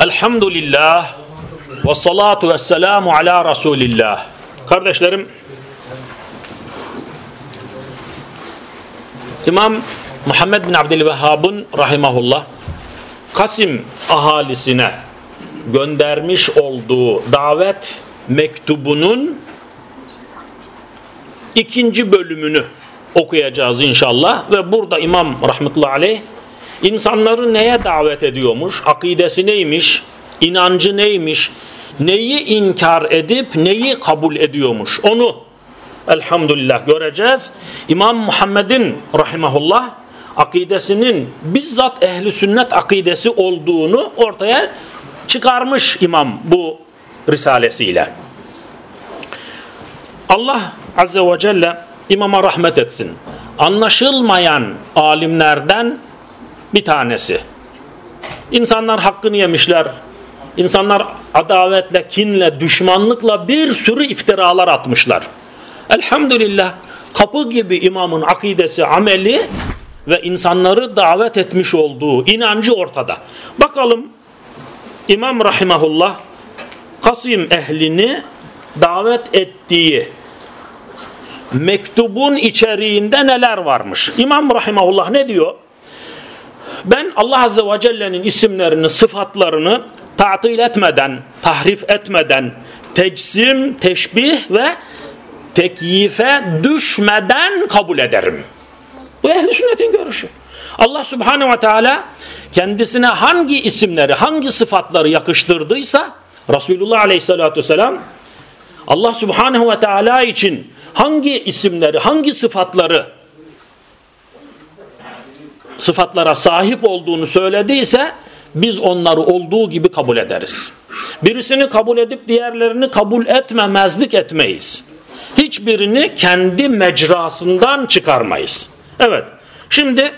Elhamdülillah ve salatu ve selamu ala Resulillah. Kardeşlerim, İmam Muhammed bin Abdülvehhab'ın rahimahullah Kasim ahalisine göndermiş olduğu davet mektubunun ikinci bölümünü okuyacağız inşallah ve burada İmam rahmetullahi aleyh insanları neye davet ediyormuş, akidesi neymiş, inancı neymiş, neyi inkar edip neyi kabul ediyormuş onu elhamdülillah göreceğiz. İmam Muhammed'in rahimahullah akidesinin bizzat ehli sünnet akidesi olduğunu ortaya çıkarmış imam bu risalesiyle. Allah azze ve celle imama rahmet etsin. Anlaşılmayan alimlerden bir tanesi. İnsanlar hakkını yemişler. İnsanlar adavetle, kinle, düşmanlıkla bir sürü iftiralar atmışlar. Elhamdülillah kapı gibi imamın akidesi, ameli ve insanları davet etmiş olduğu inancı ortada. Bakalım İmam Rahimahullah Kasım ehlini davet ettiği mektubun içeriğinde neler varmış? İmam Rahimahullah ne diyor? Ben Allah Azze ve Celle'nin isimlerini, sıfatlarını tatil etmeden, tahrif etmeden, tecsim, teşbih ve tekyife düşmeden kabul ederim. Bu ehli sünnetin görüşü. Allah Subhanahu ve Teala kendisine hangi isimleri, hangi sıfatları yakıştırdıysa Resulullah Aleyhisselatü Vesselam Allah Subhanahu ve Teala için hangi isimleri, hangi sıfatları sıfatlara sahip olduğunu söylediyse biz onları olduğu gibi kabul ederiz. Birisini kabul edip diğerlerini kabul etmemezlik etmeyiz. Hiçbirini kendi mecrasından çıkarmayız. Evet. Şimdi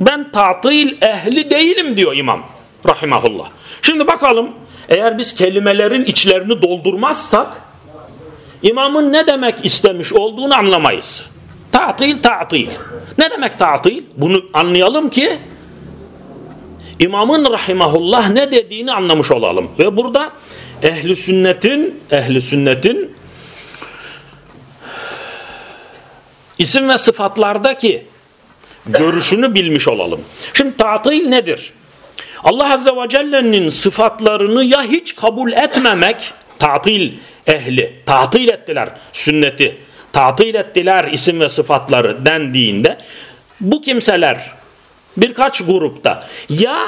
ben tatil ehli değilim diyor imam rahimahullah. Şimdi bakalım eğer biz kelimelerin içlerini doldurmazsak imamın ne demek istemiş olduğunu anlamayız. Tatil tatil. Ne demek tatil? Bunu anlayalım ki imamın rahimahullah ne dediğini anlamış olalım. Ve burada ehli sünnetin ehli sünnetin isim ve sıfatlardaki görüşünü bilmiş olalım. Şimdi tatil nedir? Allah Azze ve Celle'nin sıfatlarını ya hiç kabul etmemek, tatil ehli, tatil ettiler sünneti, tatil ettiler isim ve sıfatları dendiğinde bu kimseler birkaç grupta ya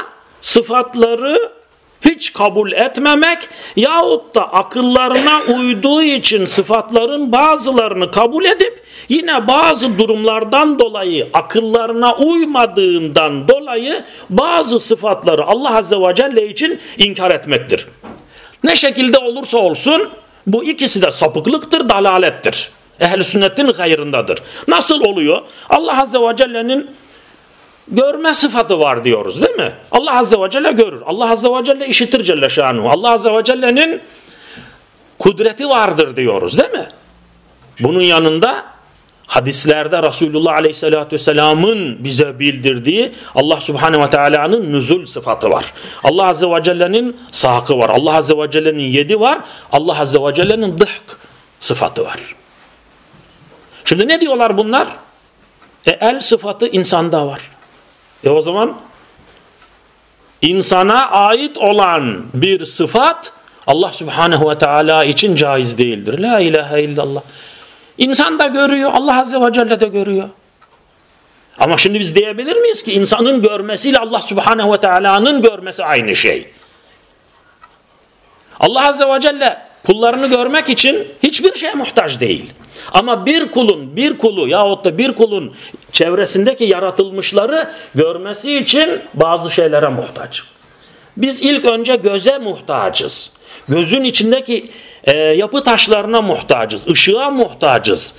sıfatları hiç kabul etmemek yahut da akıllarına uyduğu için sıfatların bazılarını kabul edip yine bazı durumlardan dolayı akıllarına uymadığından dolayı bazı sıfatları Allah Azze ve Celle için inkar etmektir. Ne şekilde olursa olsun bu ikisi de sapıklıktır, dalalettir. Ehl-i sünnetin gayrındadır. Nasıl oluyor? Allah Azze ve Celle'nin görme sıfatı var diyoruz değil mi? Allah Azze ve Celle görür. Allah Azze ve Celle işitir Celle Şanuhu. Allah Azze ve Celle'nin kudreti vardır diyoruz değil mi? Bunun yanında hadislerde Resulullah Aleyhisselatü Vesselam'ın bize bildirdiği Allah Subhanahu ve Teala'nın nüzul sıfatı var. Allah Azze ve Celle'nin sakı var. Allah Azze ve Celle'nin yedi var. Allah Azze ve Celle'nin dıhk sıfatı var. Şimdi ne diyorlar bunlar? E el sıfatı insanda var. E o zaman insana ait olan bir sıfat Allah Subhanahu ve Teala için caiz değildir. La ilahe illallah. İnsan da görüyor, Allah Azze ve Celle de görüyor. Ama şimdi biz diyebilir miyiz ki insanın görmesiyle Allah Subhanahu ve Teala'nın görmesi aynı şey? Allah Azze ve Celle kullarını görmek için hiçbir şeye muhtaç değil. Ama bir kulun, bir kulu yahut da bir kulun çevresindeki yaratılmışları görmesi için bazı şeylere muhtaç. Biz ilk önce göze muhtacız. Gözün içindeki e, yapı taşlarına muhtacız, ışığa muhtacız.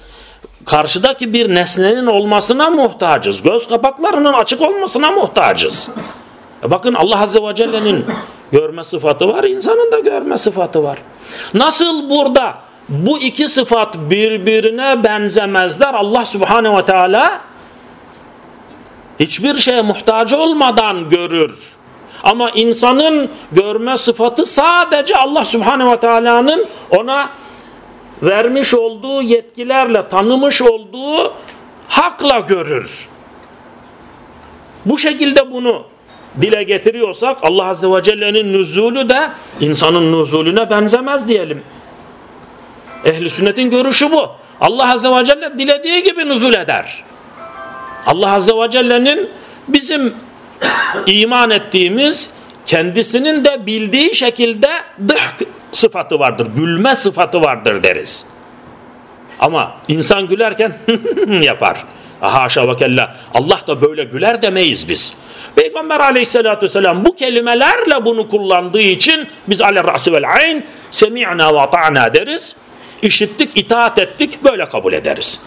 Karşıdaki bir nesnenin olmasına muhtacız. Göz kapaklarının açık olmasına muhtacız. E bakın Allah Azze ve Celle'nin görme sıfatı var, insanın da görme sıfatı var. Nasıl burada bu iki sıfat birbirine benzemezler Allah Subhanahu ve Teala hiçbir şeye muhtaç olmadan görür. Ama insanın görme sıfatı sadece Allah Subhanahu ve Taala'nın ona vermiş olduğu yetkilerle tanımış olduğu hakla görür. Bu şekilde bunu dile getiriyorsak Allah Azze ve Celle'nin nüzulü de insanın nüzulüne benzemez diyelim. Ehli sünnetin görüşü bu. Allah Azze ve Celle dilediği gibi nüzul eder. Allah Azze ve Celle'nin bizim iman ettiğimiz kendisinin de bildiği şekilde dıhk sıfatı vardır. Gülme sıfatı vardır deriz. Ama insan gülerken yapar. Haşa ve kella. Allah da böyle güler demeyiz biz. Peygamber aleyhissalatü vesselam bu kelimelerle bunu kullandığı için biz ale ra'si vel ayn semi'na ve ta'na deriz. İşittik, itaat ettik böyle kabul ederiz.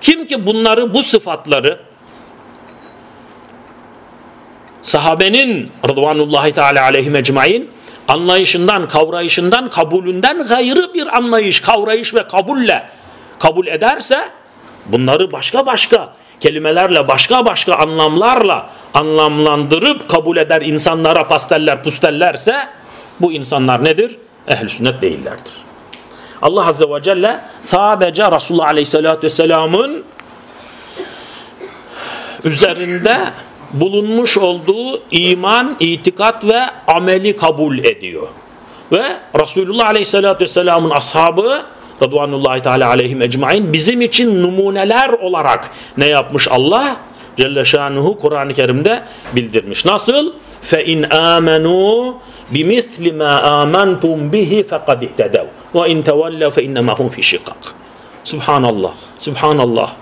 Kim ki bunları, bu sıfatları sahabenin rıdvanullahi teala aleyhim ecmain anlayışından, kavrayışından, kabulünden gayrı bir anlayış, kavrayış ve kabulle kabul ederse bunları başka başka kelimelerle, başka başka anlamlarla anlamlandırıp kabul eder insanlara pasteller pustellerse bu insanlar nedir? Ehl-i sünnet değillerdir. Allah Azze ve Celle sadece Resulullah Aleyhisselatü Vesselam'ın üzerinde bulunmuş olduğu iman, itikat ve ameli kabul ediyor. Ve Resulullah Aleyhisselatü Vesselam'ın ashabı Radvanullahi Teala aleyhim ecmain bizim için numuneler olarak ne yapmış Allah? Celle şanuhu Kur'an-ı Kerim'de bildirmiş. Nasıl? Fe in amenu bimisli ma amantum bihi fekad ihtedev ve in tevellev fe innema fi şikak. Subhanallah. Subhanallah.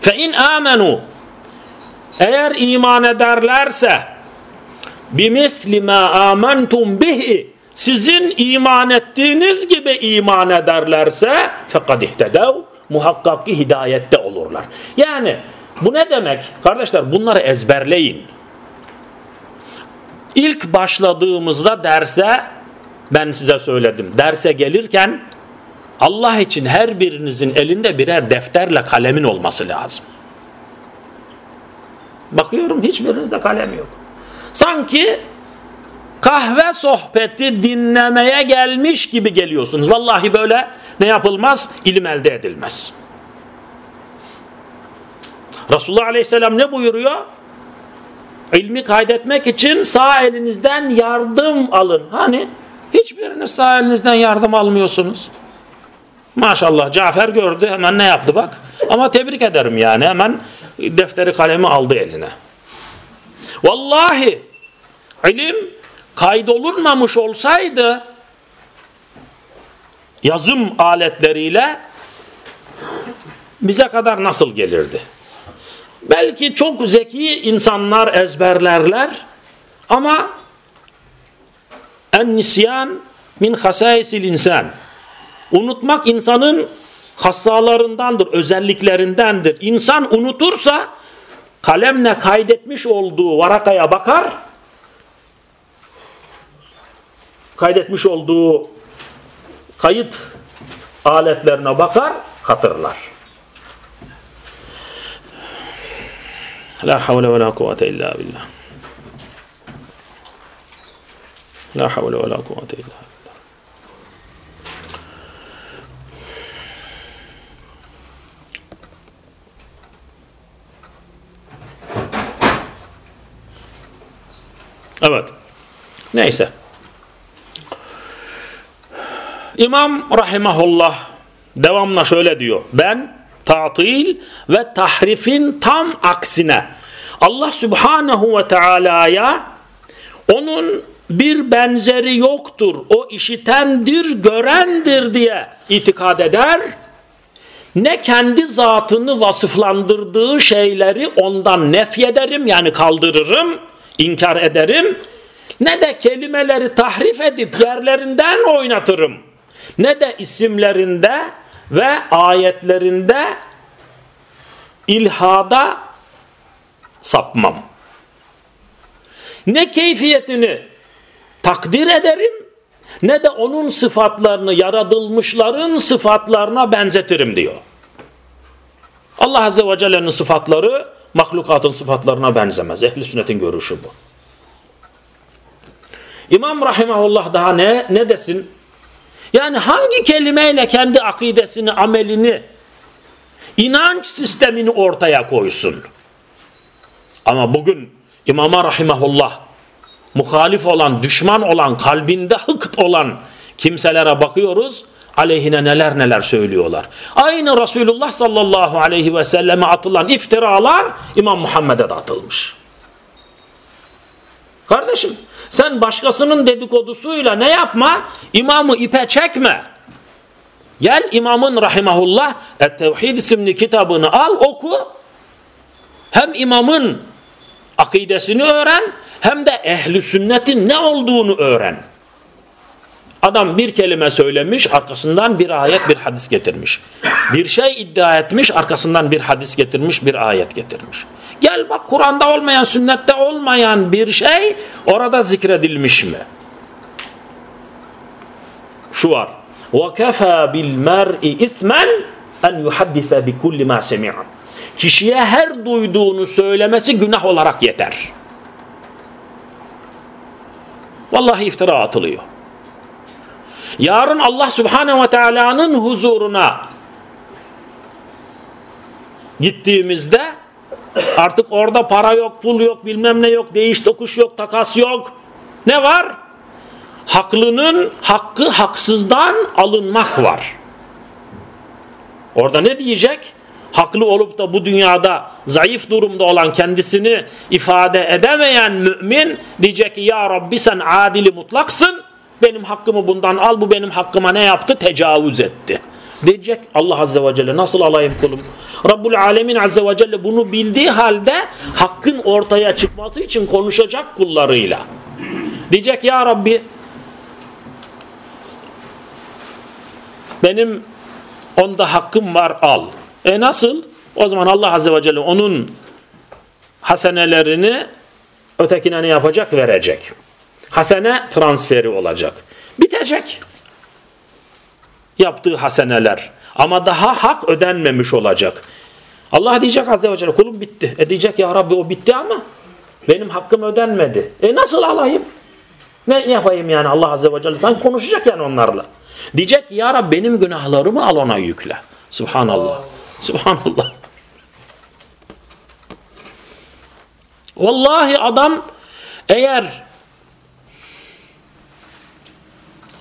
Fe in amenu eğer iman ederlerse bimisli ma amantum bihi sizin iman ettiğiniz gibi iman ederlerse fekad ihtedev muhakkak ki hidayette olurlar. Yani bu ne demek? Kardeşler bunları ezberleyin. İlk başladığımızda derse ben size söyledim. Derse gelirken Allah için her birinizin elinde birer defterle kalemin olması lazım. Bakıyorum hiçbirinizde kalem yok. Sanki kahve sohbeti dinlemeye gelmiş gibi geliyorsunuz. Vallahi böyle ne yapılmaz? İlim elde edilmez. Resulullah Aleyhisselam ne buyuruyor? İlmi kaydetmek için sağ elinizden yardım alın. Hani hiçbiriniz sağ elinizden yardım almıyorsunuz. Maşallah Cafer gördü hemen ne yaptı bak. Ama tebrik ederim yani hemen defteri kalemi aldı eline. Vallahi ilim kaydolunmamış olsaydı yazım aletleriyle bize kadar nasıl gelirdi? Belki çok zeki insanlar ezberlerler ama en nisyan min hasaisil insan. Unutmak insanın hassalarındandır, özelliklerindendir. İnsan unutursa kalemle kaydetmiş olduğu varakaya bakar, kaydetmiş olduğu kayıt aletlerine bakar, hatırlar. La havle ve la kuvvete illa billah. La havle ve la kuvvete illa billah. Evet. Neyse. İmam rahimahullah devamla şöyle diyor. Ben tatil ve tahrifin tam aksine Allah subhanahu ve teala'ya onun bir benzeri yoktur. O işitendir, görendir diye itikad eder. Ne kendi zatını vasıflandırdığı şeyleri ondan nefyederim yani kaldırırım, inkar ederim. Ne de kelimeleri tahrif edip yerlerinden oynatırım ne de isimlerinde ve ayetlerinde ilhada sapmam. Ne keyfiyetini takdir ederim ne de onun sıfatlarını yaratılmışların sıfatlarına benzetirim diyor. Allah Azze ve Celle'nin sıfatları mahlukatın sıfatlarına benzemez. Ehli sünnetin görüşü bu. İmam Rahimahullah daha ne, ne desin? Yani hangi kelimeyle kendi akidesini, amelini, inanç sistemini ortaya koysun? Ama bugün İmam'a Rahimahullah muhalif olan, düşman olan, kalbinde hıkt olan kimselere bakıyoruz aleyhine neler neler söylüyorlar. Aynı Resulullah sallallahu aleyhi ve selleme atılan iftiralar İmam Muhammed'e de atılmış. Kardeşim sen başkasının dedikodusuyla ne yapma? İmamı ipe çekme. Gel imamın rahimahullah Et-Tevhid isimli kitabını al oku. Hem imamın akidesini öğren hem de ehli sünnetin ne olduğunu öğren. Adam bir kelime söylemiş, arkasından bir ayet, bir hadis getirmiş. Bir şey iddia etmiş, arkasından bir hadis getirmiş, bir ayet getirmiş. Gel bak Kur'an'da olmayan, sünnette olmayan bir şey orada zikredilmiş mi? Şu var. وَكَفَى بِالْمَرْءِ اِثْمًا اَنْ يُحَدِّثَ بِكُلِّ مَا سَمِعَ Kişiye her duyduğunu söylemesi günah olarak yeter. Vallahi iftira atılıyor. Yarın Allah Subhanahu ve Taala'nın huzuruna gittiğimizde artık orada para yok, pul yok, bilmem ne yok, değiş tokuş yok, takas yok. Ne var? Haklının hakkı haksızdan alınmak var. Orada ne diyecek? Haklı olup da bu dünyada zayıf durumda olan kendisini ifade edemeyen mümin diyecek ki ya Rabbi sen adili mutlaksın benim hakkımı bundan al bu benim hakkıma ne yaptı? Tecavüz etti. Diyecek Allah Azze ve Celle nasıl alayım kulum? Rabbul Alemin Azze ve Celle bunu bildiği halde hakkın ortaya çıkması için konuşacak kullarıyla. Diyecek ya Rabbi benim onda hakkım var al. E nasıl? O zaman Allah Azze ve Celle onun hasenelerini ötekine ne yapacak? Verecek hasene transferi olacak. Bitecek. Yaptığı haseneler. Ama daha hak ödenmemiş olacak. Allah diyecek Azze ve Celle kulum bitti. E diyecek ya Rabbi o bitti ama benim hakkım ödenmedi. E nasıl alayım? Ne yapayım yani Allah Azze ve Celle? Sen konuşacak yani onlarla. Diyecek ya Rabbi benim günahlarımı al ona yükle. Subhanallah. Subhanallah. Vallahi adam eğer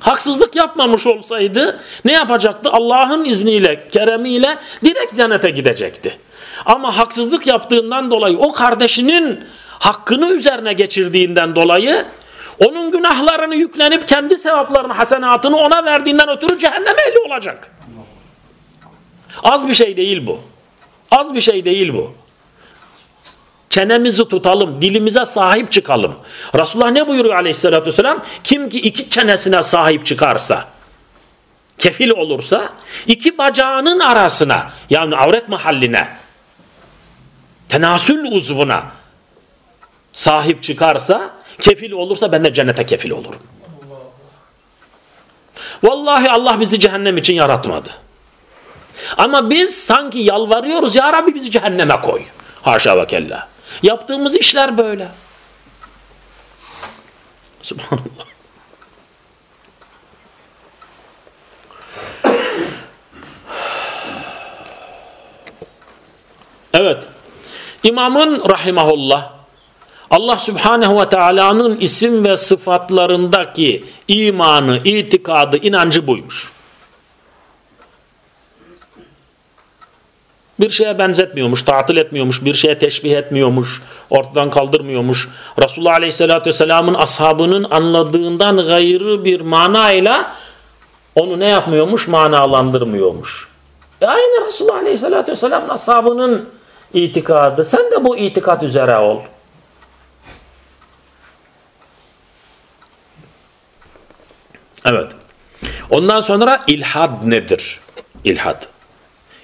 haksızlık yapmamış olsaydı ne yapacaktı? Allah'ın izniyle, keremiyle direkt cennete gidecekti. Ama haksızlık yaptığından dolayı o kardeşinin hakkını üzerine geçirdiğinden dolayı onun günahlarını yüklenip kendi sevaplarını, hasenatını ona verdiğinden ötürü cehenneme ehli olacak. Az bir şey değil bu. Az bir şey değil bu. Çenemizi tutalım, dilimize sahip çıkalım. Resulullah ne buyuruyor aleyhissalatü vesselam? Kim ki iki çenesine sahip çıkarsa, kefil olursa, iki bacağının arasına, yani avret mahalline, tenasül uzvuna sahip çıkarsa, kefil olursa ben de cennete kefil olurum. Vallahi Allah bizi cehennem için yaratmadı. Ama biz sanki yalvarıyoruz ya Rabbi bizi cehenneme koy. Haşa ve kella. Yaptığımız işler böyle. Subhanallah. Evet. İmamın rahimahullah Allah Subhanahu ve Taala'nın isim ve sıfatlarındaki imanı, itikadı, inancı buymuş. Bir şeye benzetmiyormuş, tatil etmiyormuş, bir şeye teşbih etmiyormuş, ortadan kaldırmıyormuş. Resulullah Aleyhisselatü Vesselam'ın ashabının anladığından gayrı bir manayla onu ne yapmıyormuş? Manalandırmıyormuş. E aynı Resulullah Aleyhisselatü Vesselam'ın ashabının itikadı. Sen de bu itikat üzere ol. Evet. Ondan sonra ilhad nedir? İlhad.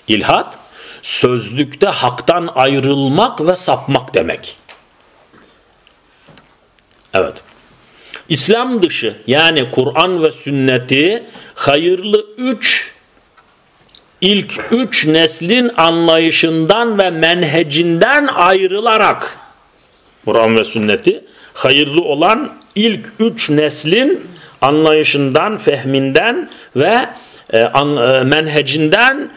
İlhad sözlükte haktan ayrılmak ve sapmak demek. Evet. İslam dışı yani Kur'an ve sünneti hayırlı üç ilk üç neslin anlayışından ve menhecinden ayrılarak Kur'an ve sünneti hayırlı olan ilk üç neslin anlayışından, fehminden ve e, an, e, menhecinden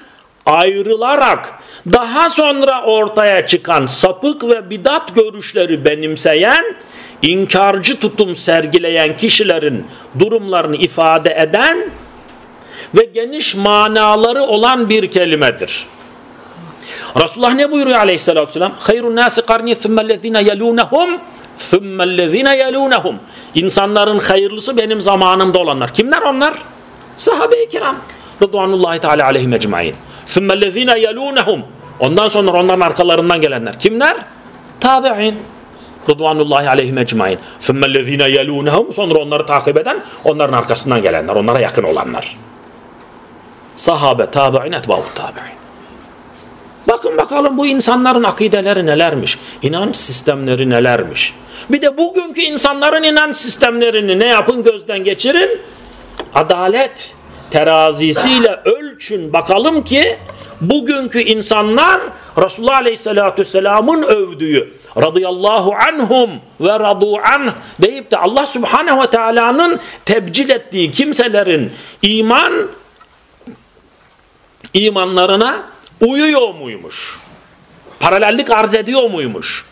ayrılarak daha sonra ortaya çıkan sapık ve bidat görüşleri benimseyen, inkarcı tutum sergileyen kişilerin durumlarını ifade eden ve geniş manaları olan bir kelimedir. Resulullah ne buyuruyor aleyhissalatü vesselam? Hayrun nasi karni thummellezine yelûnehum thummellezine yelûnehum İnsanların hayırlısı benim zamanımda olanlar. Kimler onlar? Sahabe-i kiram. Rıdvanullahi Teala aleyhim ecmain. Thummellezine yelûnehum Ondan sonra onların arkalarından gelenler. Kimler? Tabi'in. Rıdvanullahi aleyhim ecmain. Thummellezine yelûnehum Sonra onları takip eden onların arkasından gelenler. Onlara yakın olanlar. Sahabe, tabi'in, etba'u tabi'in. Bakın bakalım bu insanların akideleri nelermiş? İnanç sistemleri nelermiş? Bir de bugünkü insanların inanç sistemlerini ne yapın gözden geçirin? Adalet terazisiyle ölçün bakalım ki bugünkü insanlar Resulullah Aleyhisselatü Vesselam'ın övdüğü radıyallahu anhum ve radu anh deyip de Allah Subhanahu ve Teala'nın tebcil ettiği kimselerin iman imanlarına uyuyor muymuş? Paralellik arz ediyor muymuş?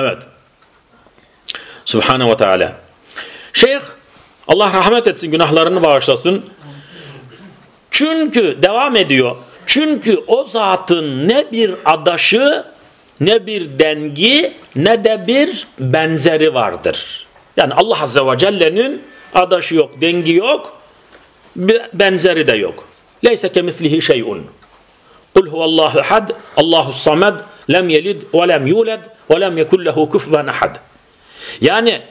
Evet. Subhanahu ve Teala. Şeyh Allah rahmet etsin günahlarını bağışlasın. Çünkü devam ediyor. Çünkü o zatın ne bir adaşı ne bir dengi ne de bir benzeri vardır. Yani Allah Azze ve Celle'nin adaşı yok, dengi yok, benzeri de yok. Leyse kemislihi şeyun. Kul huvallahu had, Allahu samed, lem yelid ve lem yuled ve lem yekullehu küfven ahad. Yani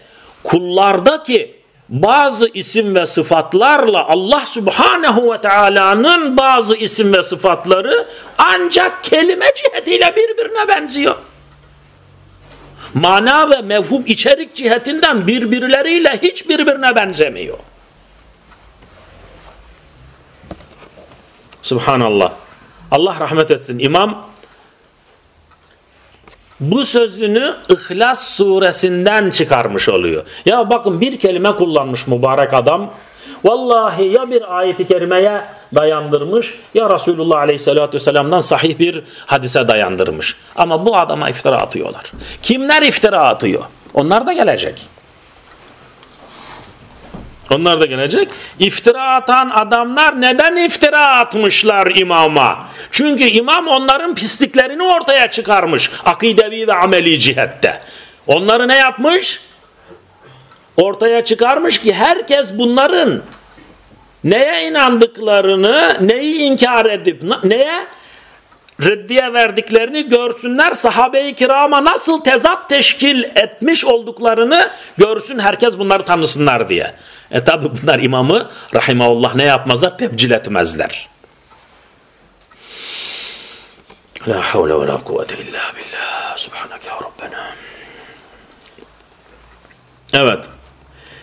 kullardaki bazı isim ve sıfatlarla Allah Subhanahu ve Taala'nın bazı isim ve sıfatları ancak kelime cihetiyle birbirine benziyor. Mana ve mevhum içerik cihetinden birbirleriyle hiç birbirine benzemiyor. Subhanallah. Allah rahmet etsin. İmam bu sözünü İhlas suresinden çıkarmış oluyor. Ya bakın bir kelime kullanmış mübarek adam. Vallahi ya bir ayeti kerimeye dayandırmış ya Resulullah aleyhissalatü vesselam'dan sahih bir hadise dayandırmış. Ama bu adama iftira atıyorlar. Kimler iftira atıyor? Onlar da gelecek. Onlar da gelecek. İftira atan adamlar neden iftira atmışlar imama? Çünkü imam onların pisliklerini ortaya çıkarmış. Akidevi ve ameli cihette. Onları ne yapmış? Ortaya çıkarmış ki herkes bunların neye inandıklarını, neyi inkar edip neye reddiye verdiklerini görsünler. Sahabe-i kirama nasıl tezat teşkil etmiş olduklarını görsün herkes bunları tanısınlar diye. E tabi bunlar imamı rahimahullah ne yapmazlar? Tebcil etmezler. La havle ve la kuvvete illa billah. Subhaneke ya Rabbena. Evet.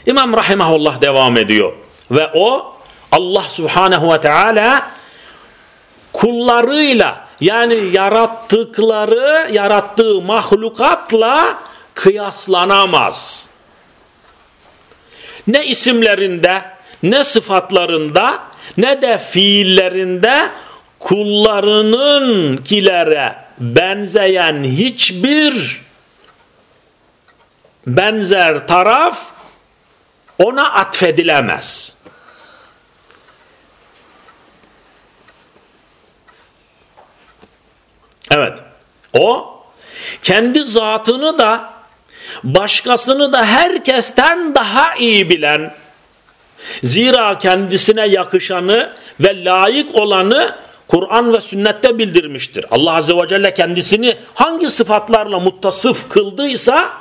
İmam rahimahullah devam ediyor. Ve o Allah subhanehu ve teala kullarıyla yani yarattıkları, yarattığı mahlukatla kıyaslanamaz ne isimlerinde, ne sıfatlarında, ne de fiillerinde kullarının kilere benzeyen hiçbir benzer taraf ona atfedilemez. Evet. O kendi zatını da başkasını da herkesten daha iyi bilen, zira kendisine yakışanı ve layık olanı Kur'an ve sünnette bildirmiştir. Allah Azze ve Celle kendisini hangi sıfatlarla muttasıf kıldıysa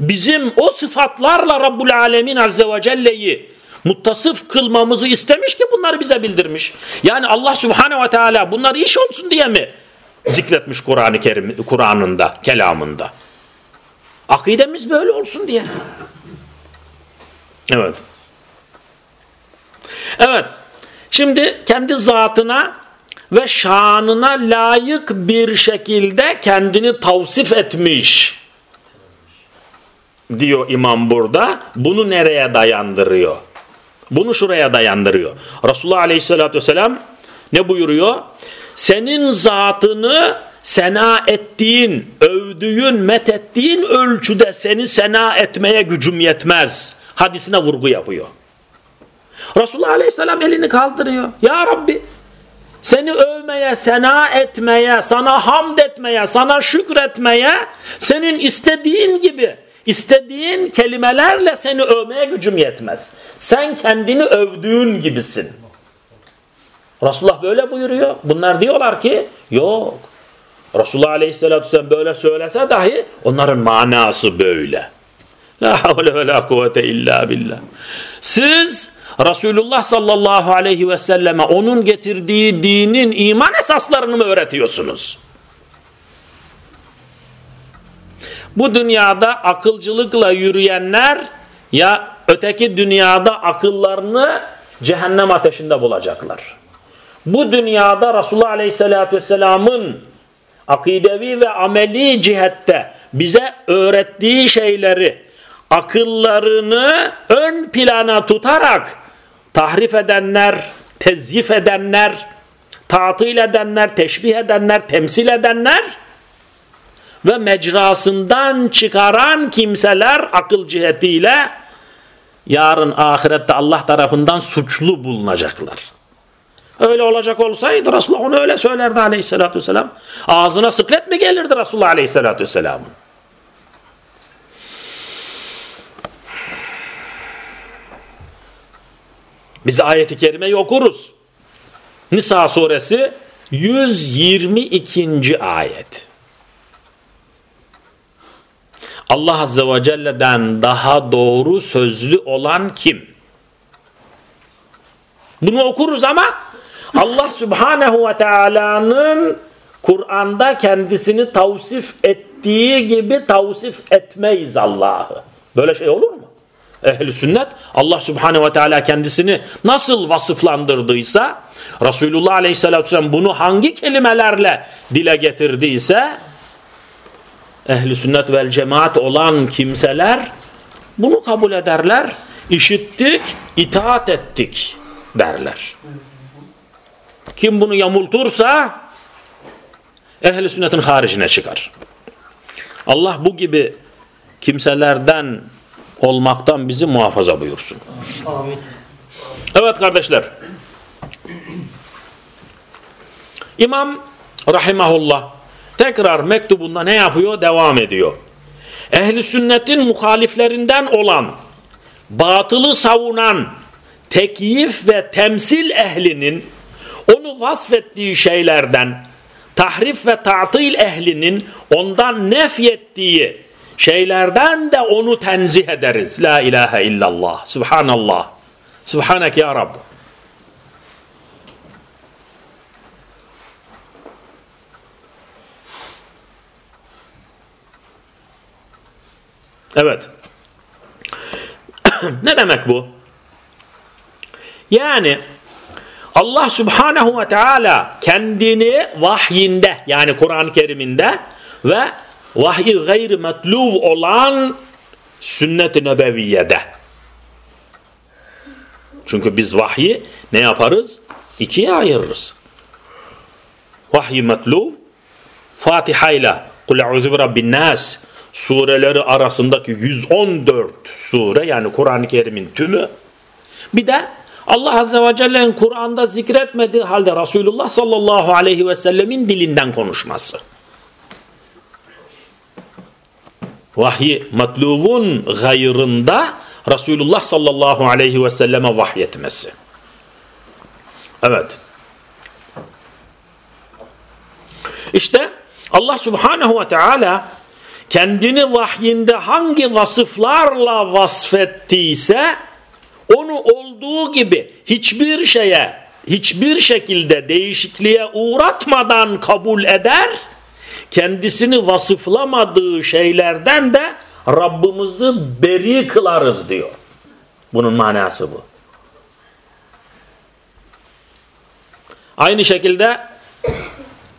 bizim o sıfatlarla Rabbul Alemin Azze ve Celle'yi muttasıf kılmamızı istemiş ki bunları bize bildirmiş. Yani Allah Subhanahu ve Teala bunları iş olsun diye mi zikretmiş Kur'an-ı Kerim Kur'an'ında, kelamında? Akidemiz böyle olsun diye. Evet. Evet. Şimdi kendi zatına ve şanına layık bir şekilde kendini tavsif etmiş diyor imam burada. Bunu nereye dayandırıyor? Bunu şuraya dayandırıyor. Resulullah Aleyhisselatü Vesselam ne buyuruyor? Senin zatını sena ettiğin, övdüğün, methettiğin ölçüde seni sena etmeye gücüm yetmez. Hadisine vurgu yapıyor. Resulullah Aleyhisselam elini kaldırıyor. Ya Rabbi seni övmeye, sena etmeye, sana hamd etmeye, sana şükretmeye, senin istediğin gibi, istediğin kelimelerle seni övmeye gücüm yetmez. Sen kendini övdüğün gibisin. Resulullah böyle buyuruyor. Bunlar diyorlar ki yok. Resulullah Aleyhisselatü Vesselam böyle söylese dahi onların manası böyle. La havle ve la kuvvete illa billah. Siz Resulullah sallallahu aleyhi ve selleme onun getirdiği dinin iman esaslarını mı öğretiyorsunuz? Bu dünyada akılcılıkla yürüyenler ya öteki dünyada akıllarını cehennem ateşinde bulacaklar. Bu dünyada Resulullah Aleyhisselatü Vesselam'ın akidevi ve ameli cihette bize öğrettiği şeyleri akıllarını ön plana tutarak tahrif edenler, tezyif edenler, tatil edenler, teşbih edenler, temsil edenler ve mecrasından çıkaran kimseler akıl cihetiyle yarın ahirette Allah tarafından suçlu bulunacaklar. Öyle olacak olsaydı Resulullah onu öyle söylerdi aleyhissalatü vesselam. Ağzına sıklet mi gelirdi Resulullah aleyhissalatü vesselamın? Biz ayeti kerimeyi okuruz. Nisa suresi 122. ayet. Allah Azze ve Celle'den daha doğru sözlü olan kim? Bunu okuruz ama Allah Subhanahu ve Teala'nın Kur'an'da kendisini tavsif ettiği gibi tavsif etmeyiz Allah'ı. Böyle şey olur mu? Ehli sünnet Allah Subhanahu ve Teala kendisini nasıl vasıflandırdıysa Resulullah Aleyhisselatü Vesselam bunu hangi kelimelerle dile getirdiyse ehli sünnet vel cemaat olan kimseler bunu kabul ederler. İşittik, itaat ettik derler. Kim bunu yamultursa ehli sünnetin haricine çıkar. Allah bu gibi kimselerden olmaktan bizi muhafaza buyursun. Amin. Evet kardeşler. İmam rahimahullah tekrar mektubunda ne yapıyor? Devam ediyor. Ehli sünnetin muhaliflerinden olan, batılı savunan, tekyif ve temsil ehlinin onu vasfettiği şeylerden, tahrif ve ta'til ehlinin ondan nefyettiği şeylerden de onu tenzih ederiz. La ilahe illallah. Subhanallah. Subhanek ya Rab. Evet. ne demek bu? Yani Allah Subhanahu ve Teala kendini vahyinde yani Kur'an-ı Kerim'inde ve vahyi gayri metluv olan sünnet-i nebeviyede. Çünkü biz vahyi ne yaparız? İkiye ayırırız. Vahyi metluv Fatiha ile Kul eûzü rabbin nas sureleri arasındaki 114 sure yani Kur'an-ı Kerim'in tümü bir de Allah Azze ve Celle'nin Kur'an'da zikretmediği halde Resulullah sallallahu aleyhi ve sellemin dilinden konuşması. vahyi matlubun gayrında Resulullah sallallahu aleyhi ve selleme vahyetmesi. Evet. İşte Allah subhanehu ve teala kendini vahyinde hangi vasıflarla vasfettiyse onu olduğu gibi hiçbir şeye hiçbir şekilde değişikliğe uğratmadan kabul eder kendisini vasıflamadığı şeylerden de Rabbimizi beri kılarız diyor. Bunun manası bu. Aynı şekilde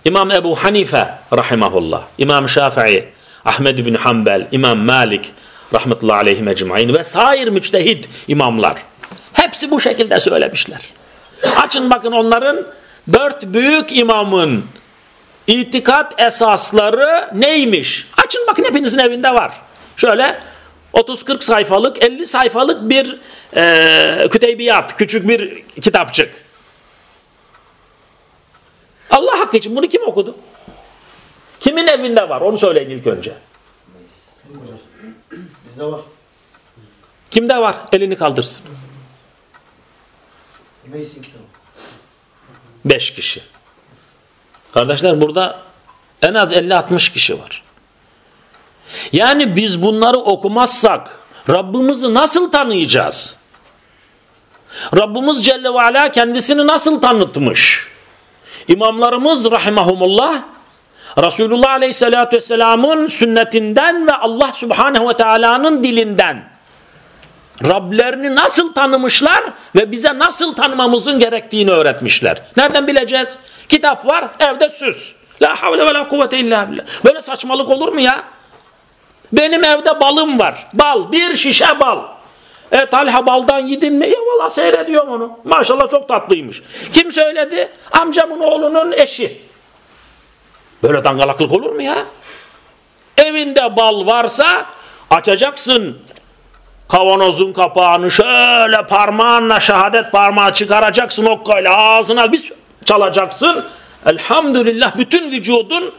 İmam Ebu Hanife rahimahullah, İmam Şafii, Ahmed bin Hanbel, İmam Malik rahmetullahi aleyhi mecmain ve sair müçtehid imamlar. Hepsi bu şekilde söylemişler. Açın bakın onların dört büyük imamın itikat esasları neymiş? Açın bakın hepinizin evinde var. Şöyle 30-40 sayfalık 50 sayfalık bir e, küteyibiyat küçük bir kitapçık. Allah hakkı için bunu kim okudu? Kimin evinde var? Onu söyleyin ilk önce. Bizde var. Kimde var? Elini kaldırsın. Meysin kitabı. Beş kişi. Kardeşler burada en az 50-60 kişi var. Yani biz bunları okumazsak Rabbimizi nasıl tanıyacağız? Rabbimiz Celle ve Ala kendisini nasıl tanıtmış? İmamlarımız rahimahumullah Resulullah Aleyhisselatü Vesselam'ın sünnetinden ve Allah Subhanehu ve Teala'nın dilinden Rablerini nasıl tanımışlar ve bize nasıl tanımamızın gerektiğini öğretmişler. Nereden bileceğiz? Kitap var, evde süs. La havle ve la kuvvete illa billah. Böyle saçmalık olur mu ya? Benim evde balım var. Bal, bir şişe bal. E Talha baldan yedin mi? Ya valla seyrediyorum onu. Maşallah çok tatlıymış. Kim söyledi? Amcamın oğlunun eşi. Böyle dangalaklık olur mu ya? Evinde bal varsa açacaksın kavanozun kapağını şöyle parmağınla şehadet parmağı çıkaracaksın okkayla ağzına bir çalacaksın. Elhamdülillah bütün vücudun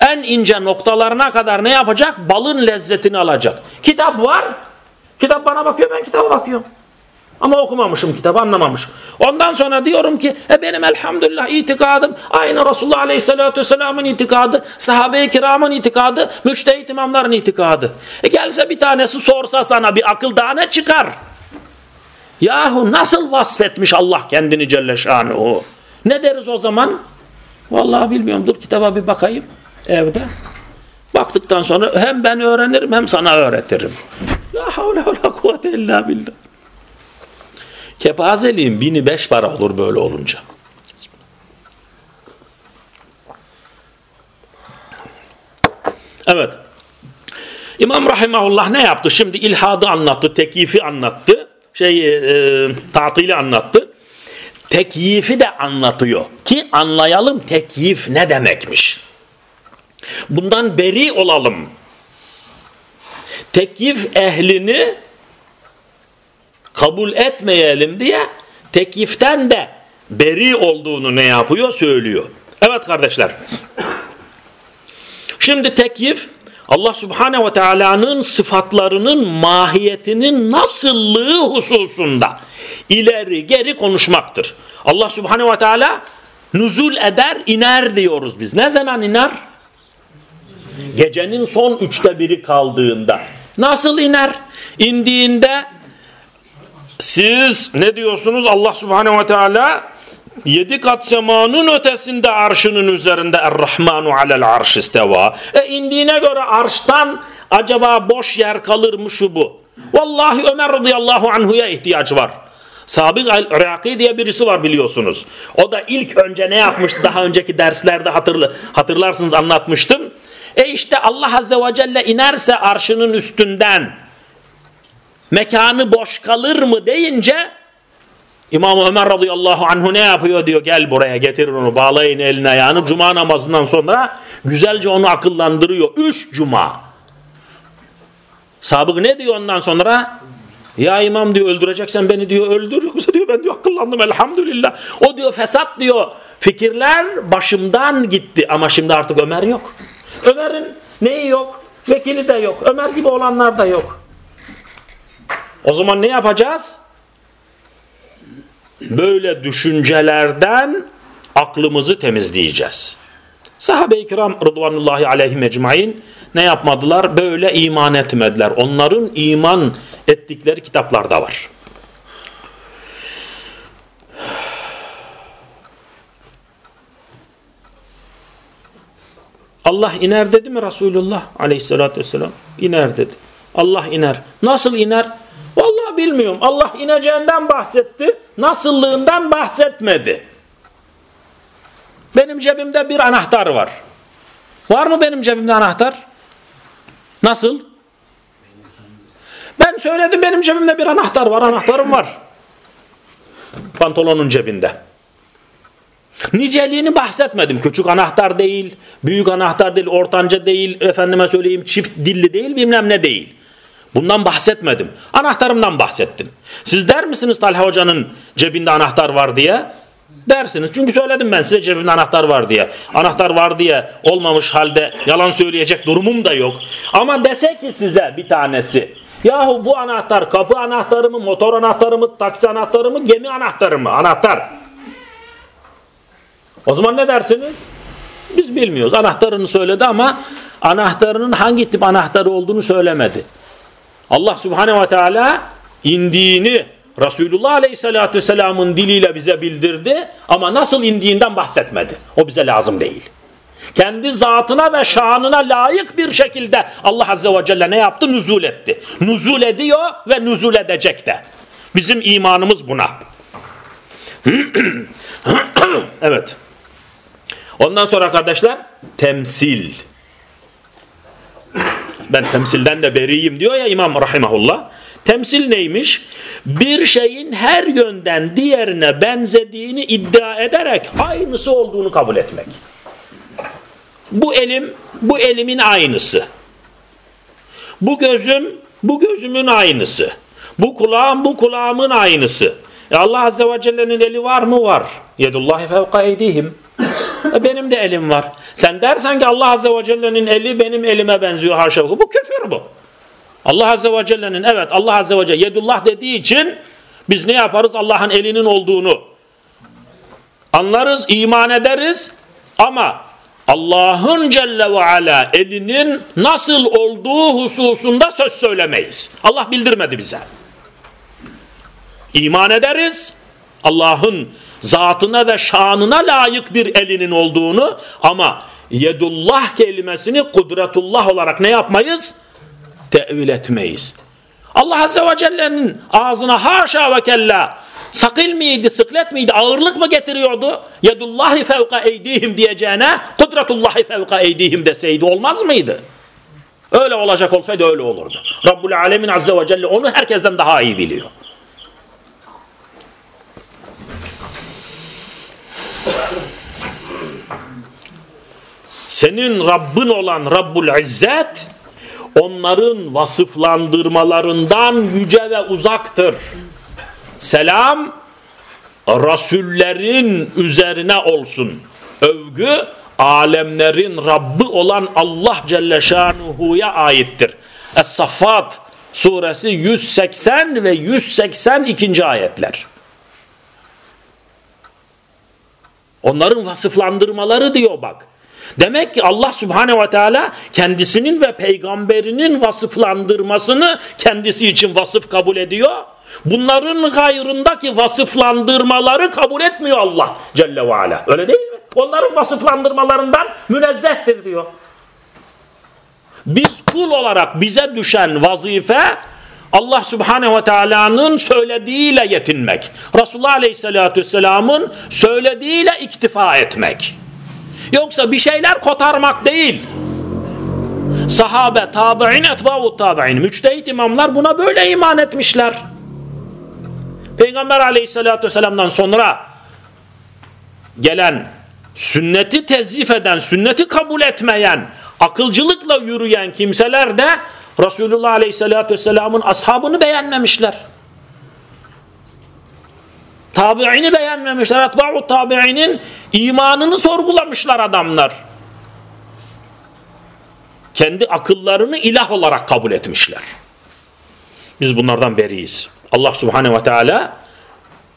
en ince noktalarına kadar ne yapacak? Balın lezzetini alacak. Kitap var. Kitap bana bakıyor ben kitaba bakıyorum. Ama okumamışım kitabı anlamamışım. Ondan sonra diyorum ki e benim elhamdülillah itikadım aynı Resulullah Aleyhisselatü Vesselam'ın itikadı, sahabe-i kiramın itikadı, müçtehit imamların itikadı. E gelse bir tanesi sorsa sana bir akıl daha ne çıkar? Yahu nasıl vasfetmiş Allah kendini Celle Şanuhu? Ne deriz o zaman? Vallahi bilmiyorum dur kitaba bir bakayım evde. Baktıktan sonra hem ben öğrenirim hem sana öğretirim. La havle ve la kuvvete illa billah. Kepazeliğin bini beş para olur böyle olunca. Evet. İmam Rahimahullah ne yaptı? Şimdi ilhadı anlattı, tekyifi anlattı, şey, e, tatili anlattı. Tekyifi de anlatıyor ki anlayalım tekyif ne demekmiş. Bundan beri olalım. Tekyif ehlini kabul etmeyelim diye tekyiften de beri olduğunu ne yapıyor söylüyor. Evet kardeşler. Şimdi tekyif Allah Subhanahu ve Teala'nın sıfatlarının mahiyetinin nasıllığı hususunda ileri geri konuşmaktır. Allah Subhanahu ve Teala nüzul eder, iner diyoruz biz. Ne zaman iner? Gecenin son üçte biri kaldığında. Nasıl iner? İndiğinde siz ne diyorsunuz? Allah Subhanahu ve Teala yedi kat semanın ötesinde arşının üzerinde Er-Rahmanu alel arş isteva. E indiğine göre arştan acaba boş yer kalır mı şu bu? Vallahi Ömer radıyallahu anhuya ihtiyaç var. Sabık al-Iraki diye birisi var biliyorsunuz. O da ilk önce ne yapmış daha önceki derslerde hatırlı, hatırlarsınız anlatmıştım. E işte Allah azze ve celle inerse arşının üstünden mekanı boş kalır mı deyince İmam Ömer radıyallahu anhu ne yapıyor diyor gel buraya getirin onu bağlayın eline ayağını cuma namazından sonra güzelce onu akıllandırıyor. Üç cuma. Sabık ne diyor ondan sonra? Ya imam diyor öldüreceksen beni diyor öldür yoksa diyor ben diyor akıllandım elhamdülillah. O diyor fesat diyor fikirler başımdan gitti ama şimdi artık Ömer yok. Ömer'in neyi yok? Vekili de yok. Ömer gibi olanlar da yok. O zaman ne yapacağız? Böyle düşüncelerden aklımızı temizleyeceğiz. Sahabe-i kiram rıdvanullahi aleyhi mecmain ne yapmadılar? Böyle iman etmediler. Onların iman ettikleri kitaplarda var. Allah iner dedi mi Resulullah aleyhissalatü vesselam? İner dedi. Allah iner. Nasıl iner? Vallahi bilmiyorum. Allah ineceğinden bahsetti. Nasıllığından bahsetmedi. Benim cebimde bir anahtar var. Var mı benim cebimde anahtar? Nasıl? Ben söyledim benim cebimde bir anahtar var. Anahtarım var. Pantolonun cebinde. Niceliğini bahsetmedim. Küçük anahtar değil, büyük anahtar değil, ortanca değil, efendime söyleyeyim çift dilli değil, bilmem ne değil. Bundan bahsetmedim. Anahtarımdan bahsettim. Siz der misiniz Talha Hoca'nın cebinde anahtar var diye? Dersiniz. Çünkü söyledim ben size cebinde anahtar var diye. Anahtar var diye olmamış halde yalan söyleyecek durumum da yok. Ama dese ki size bir tanesi. Yahu bu anahtar kapı anahtarı mı, motor anahtarı mı, taksi anahtarı mı, gemi anahtarı mı? Anahtar. O zaman ne dersiniz? Biz bilmiyoruz. Anahtarını söyledi ama anahtarının hangi tip anahtarı olduğunu söylemedi. Allah Subhanahu ve Teala indiğini Resulullah Aleyhisselatü Vesselam'ın diliyle bize bildirdi ama nasıl indiğinden bahsetmedi. O bize lazım değil. Kendi zatına ve şanına layık bir şekilde Allah Azze ve Celle ne yaptı? Nuzul etti. Nuzul ediyor ve nuzul edecek de. Bizim imanımız buna. evet. Ondan sonra kardeşler temsil. Ben temsilden de beriyim diyor ya İmam Rahimahullah. Temsil neymiş? Bir şeyin her yönden diğerine benzediğini iddia ederek aynısı olduğunu kabul etmek. Bu elim, bu elimin aynısı. Bu gözüm, bu gözümün aynısı. Bu kulağım, bu kulağımın aynısı. E Allah Azze ve Celle'nin eli var mı? Var. Yedullahi fevka eydihim. E benim de elim var. Sen dersen ki Allah Azze ve Celle'nin eli benim elime benziyor haşa. Bu küfür bu. Allah Azze ve Celle'nin evet Allah Azze ve Celle yedullah dediği için biz ne yaparız? Allah'ın elinin olduğunu anlarız, iman ederiz ama Allah'ın Celle ve Ala elinin nasıl olduğu hususunda söz söylemeyiz. Allah bildirmedi bize. İman ederiz. Allah'ın zatına ve şanına layık bir elinin olduğunu ama yedullah kelimesini kudretullah olarak ne yapmayız? Tevil etmeyiz. Allah Azze ve Celle'nin ağzına haşa ve kella sakil miydi, sıklet miydi, ağırlık mı getiriyordu? Yedullahi fevka eydihim diyeceğine kudretullahi fevka eydihim deseydi olmaz mıydı? Öyle olacak olsaydı öyle olurdu. Rabbul Alemin Azze ve Celle onu herkesten daha iyi biliyor. Senin Rabbin olan Rabbul İzzet onların vasıflandırmalarından yüce ve uzaktır. Selam Rasullerin üzerine olsun. Övgü alemlerin Rabbi olan Allah Celle Şanuhu'ya aittir. Es-Saffat suresi 180 ve 182. ayetler. Onların vasıflandırmaları diyor bak. Demek ki Allah Subhanahu ve Teala kendisinin ve peygamberinin vasıflandırmasını kendisi için vasıf kabul ediyor. Bunların gayrındaki vasıflandırmaları kabul etmiyor Allah Celle ve Ala. Öyle değil mi? Onların vasıflandırmalarından münezzehtir diyor. Biz kul olarak bize düşen vazife Allah Subhanahu ve Teala'nın söylediğiyle yetinmek. Resulullah Aleyhisselatü Vesselam'ın söylediğiyle iktifa etmek. Yoksa bir şeyler kotarmak değil. Sahabe, tabi'in, etbavut tabi'in. Müçtehit imamlar buna böyle iman etmişler. Peygamber aleyhissalatü vesselam'dan sonra gelen sünneti tezif eden, sünneti kabul etmeyen, akılcılıkla yürüyen kimseler de Resulullah aleyhissalatü vesselamın ashabını beğenmemişler. Tabi'ini beğenmemişler. Etba'u tabi'inin imanını sorgulamışlar adamlar. Kendi akıllarını ilah olarak kabul etmişler. Biz bunlardan beriyiz. Allah subhanehu ve teala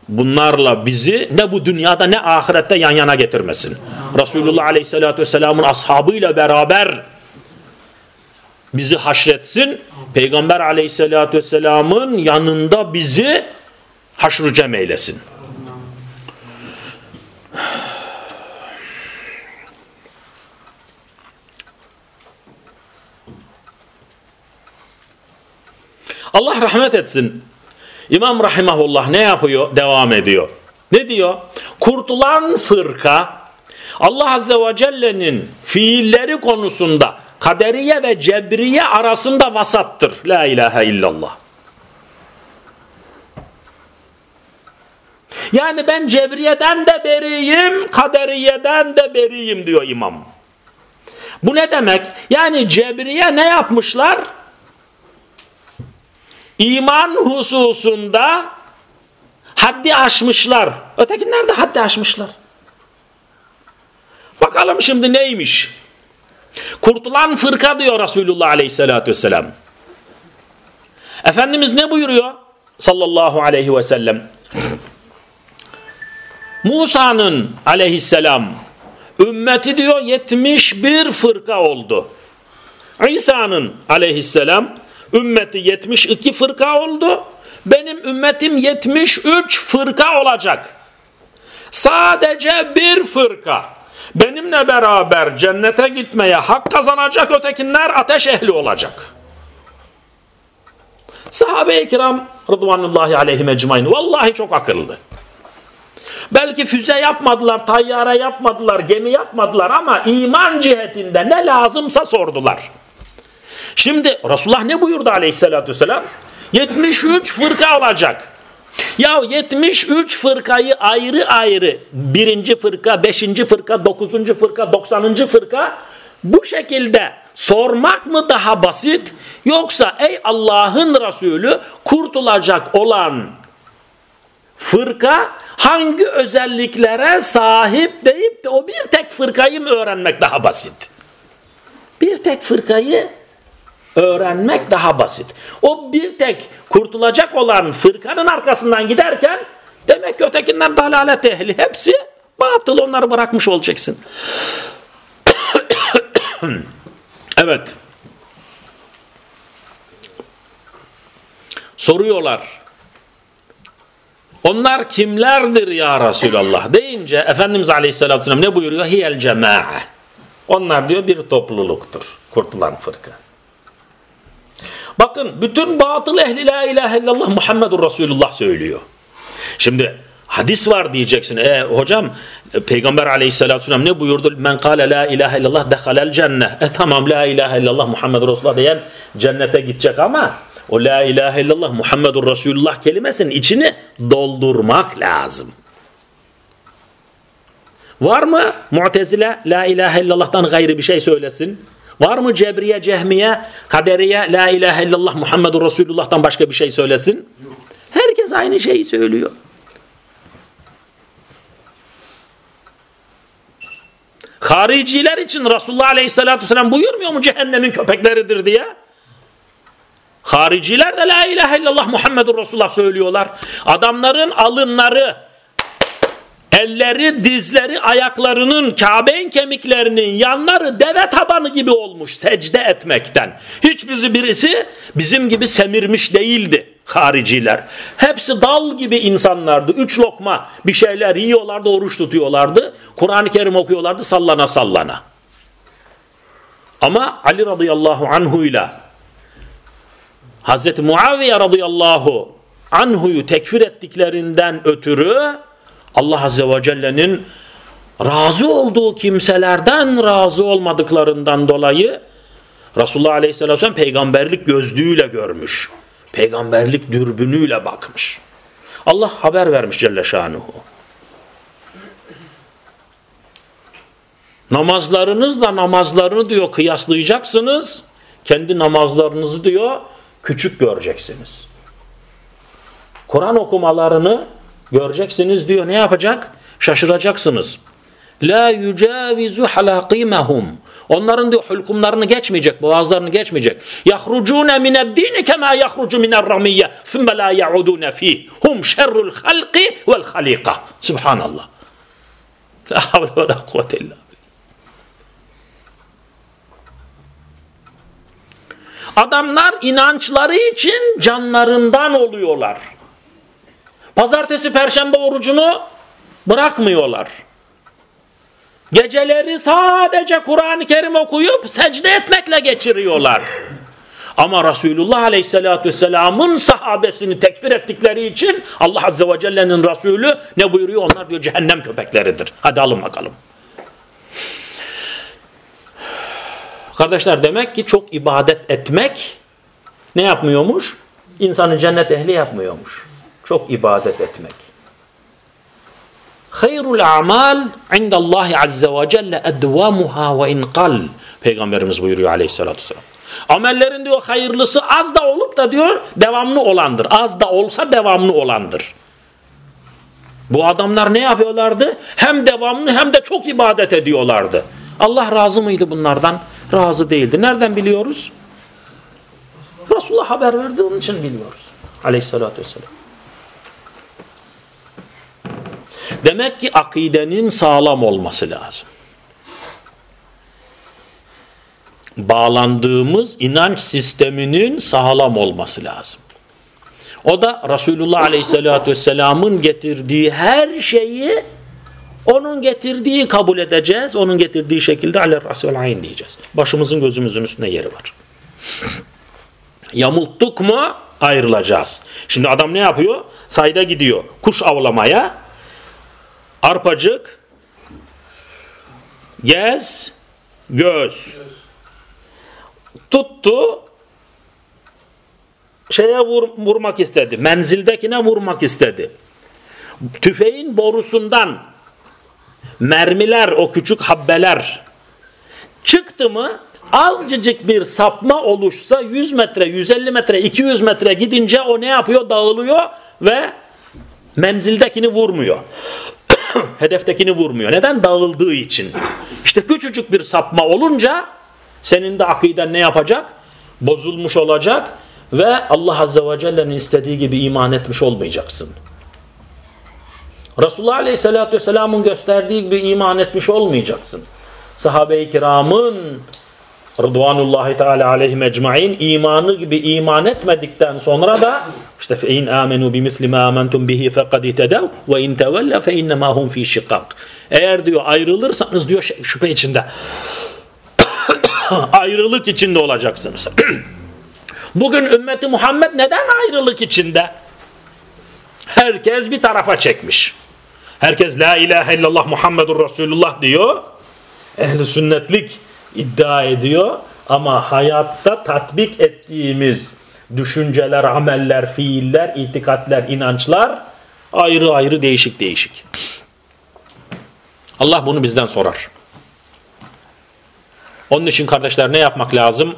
bunlarla bizi ne bu dünyada ne ahirette yan yana getirmesin. Resulullah aleyhissalatü vesselamın ashabıyla beraber bizi haşretsin. Peygamber aleyhissalatü vesselamın yanında bizi haşru cem eylesin. Allah rahmet etsin. İmam Rahimahullah ne yapıyor? Devam ediyor. Ne diyor? Kurtulan fırka Allah Azze ve Celle'nin fiilleri konusunda kaderiye ve cebriye arasında vasattır. La ilahe illallah. Yani ben cebriyeden de beriyim, kaderiyeden de beriyim diyor imam. Bu ne demek? Yani cebriye ne yapmışlar? İman hususunda haddi aşmışlar. Ötekiler de haddi aşmışlar. Bakalım şimdi neymiş? Kurtulan fırka diyor Resulullah Aleyhisselatü Vesselam. Efendimiz ne buyuruyor? Sallallahu aleyhi ve sellem. Musa'nın aleyhisselam ümmeti diyor 71 fırka oldu. İsa'nın aleyhisselam ümmeti 72 fırka oldu. Benim ümmetim 73 fırka olacak. Sadece bir fırka benimle beraber cennete gitmeye hak kazanacak ötekinler ateş ehli olacak. Sahabe-i kiram Rıdvanullahi aleyhim ecmain vallahi çok akıllı. Belki füze yapmadılar, tayyare yapmadılar, gemi yapmadılar ama iman cihetinde ne lazımsa sordular. Şimdi Resulullah ne buyurdu aleyhissalatü vesselam? 73 fırka olacak. Ya 73 fırkayı ayrı ayrı birinci fırka, beşinci fırka, dokuzuncu fırka, doksanıncı fırka bu şekilde sormak mı daha basit yoksa ey Allah'ın Resulü kurtulacak olan fırka hangi özelliklere sahip deyip de o bir tek fırkayı mı öğrenmek daha basit? Bir tek fırkayı öğrenmek daha basit. O bir tek kurtulacak olan fırkanın arkasından giderken demek ki ötekinden dalalet ehli hepsi batıl onları bırakmış olacaksın. evet. Soruyorlar. Onlar kimlerdir ya Resulallah deyince Efendimiz Aleyhisselatü Vesselam ne buyuruyor? Hiyel cema'a. Onlar diyor bir topluluktur. Kurtulan fırka. Bakın bütün batıl ehli la ilahe illallah Muhammedur Resulullah söylüyor. Şimdi hadis var diyeceksin. E hocam Peygamber aleyhissalatü vesselam ne buyurdu? Men kâle la ilahe illallah dehalel cenneh. E tamam la ilahe illallah Muhammedur Resulullah diyen cennete gidecek ama o la ilahe illallah Muhammedur Resulullah kelimesinin içini doldurmak lazım. Var mı Mu'tezile la ilahe illallah'tan gayrı bir şey söylesin? Var mı Cebriye, Cehmiye, Kaderiye la ilahe illallah Muhammedur Resulullah'tan başka bir şey söylesin? Herkes aynı şeyi söylüyor. Hariciler için Resulullah Aleyhisselatü Vesselam buyurmuyor mu cehennemin köpekleridir diye? Hariciler de la ilahe illallah Muhammedur Resulullah söylüyorlar. Adamların alınları, elleri, dizleri, ayaklarının, Kabe'nin kemiklerinin yanları deve tabanı gibi olmuş secde etmekten. Hiçbirisi birisi bizim gibi semirmiş değildi hariciler. Hepsi dal gibi insanlardı. Üç lokma bir şeyler yiyorlardı, oruç tutuyorlardı. Kur'an-ı Kerim okuyorlardı sallana sallana. Ama Ali radıyallahu anhu ile Hazreti Muaviye radıyallahu anhuyu tekfir ettiklerinden ötürü Allah Azze ve Celle'nin razı olduğu kimselerden razı olmadıklarından dolayı Resulullah Aleyhisselatü Vesselam peygamberlik gözlüğüyle görmüş. Peygamberlik dürbünüyle bakmış. Allah haber vermiş Celle Şanuhu. Namazlarınızla namazlarını diyor kıyaslayacaksınız. Kendi namazlarınızı diyor küçük göreceksiniz. Kur'an okumalarını göreceksiniz diyor. Ne yapacak? Şaşıracaksınız. La yucavizu halaqimahum. Onların diyor hulkumlarını geçmeyecek, boğazlarını geçmeyecek. Yahrucune mined-dini kema yahrucu mine'r-ramiyye, thumma la yaudun fih. Hum şerrul halqi vel halika. Subhanallah. La havle ve la kuvvete illa Adamlar inançları için canlarından oluyorlar. Pazartesi, perşembe orucunu bırakmıyorlar. Geceleri sadece Kur'an-ı Kerim okuyup secde etmekle geçiriyorlar. Ama Resulullah Aleyhisselatü Vesselam'ın sahabesini tekfir ettikleri için Allah Azze ve Celle'nin Resulü ne buyuruyor? Onlar diyor cehennem köpekleridir. Hadi alın bakalım. Kardeşler demek ki çok ibadet etmek ne yapmıyormuş? İnsanı cennet ehli yapmıyormuş. Çok ibadet etmek. Hayrul a'mal indallahi azze ve celle edvamuha ve inqal. Peygamberimiz buyuruyor aleyhissalatü vesselam. Amellerin diyor hayırlısı az da olup da diyor devamlı olandır. Az da olsa devamlı olandır. Bu adamlar ne yapıyorlardı? Hem devamlı hem de çok ibadet ediyorlardı. Allah razı mıydı bunlardan? Razı değildi. Nereden biliyoruz? Resulullah haber verdi onun için biliyoruz. Aleyhissalatü vesselam. Demek ki akidenin sağlam olması lazım. Bağlandığımız inanç sisteminin sağlam olması lazım. O da Resulullah Aleyhisselatü Vesselam'ın getirdiği her şeyi onun getirdiği kabul edeceğiz. Onun getirdiği şekilde aler rasul ayn diyeceğiz. Başımızın gözümüzün üstünde yeri var. Yamulttuk mu ayrılacağız. Şimdi adam ne yapıyor? Sayda gidiyor. Kuş avlamaya. Arpacık. Gez. Göz. Tuttu. Şeye vur, vurmak istedi. Menzildekine vurmak istedi. Tüfeğin borusundan mermiler, o küçük habbeler çıktı mı azıcık bir sapma oluşsa 100 metre, 150 metre, 200 metre gidince o ne yapıyor? Dağılıyor ve menzildekini vurmuyor. Hedeftekini vurmuyor. Neden? Dağıldığı için. İşte küçücük bir sapma olunca senin de akiden ne yapacak? Bozulmuş olacak ve Allah Azze ve Celle'nin istediği gibi iman etmiş olmayacaksın. Resulullah Aleyhisselatü Vesselam'ın gösterdiği gibi iman etmiş olmayacaksın. Sahabe-i kiramın Rıdvanullahi Teala aleyhim ecmain imanı gibi iman etmedikten sonra da işte fe in amenu bi misli ma amantum bihi fekad itedev ve in tevelle fe innema hum fi şikak. Eğer diyor ayrılırsanız diyor şüphe içinde ayrılık içinde olacaksınız. Bugün ümmeti Muhammed neden ayrılık içinde? Herkes bir tarafa çekmiş. Herkes la ilahe illallah Muhammedur Resulullah diyor. Ehli sünnetlik iddia ediyor ama hayatta tatbik ettiğimiz düşünceler, ameller, fiiller, itikatler, inançlar ayrı ayrı değişik değişik. Allah bunu bizden sorar. Onun için kardeşler ne yapmak lazım?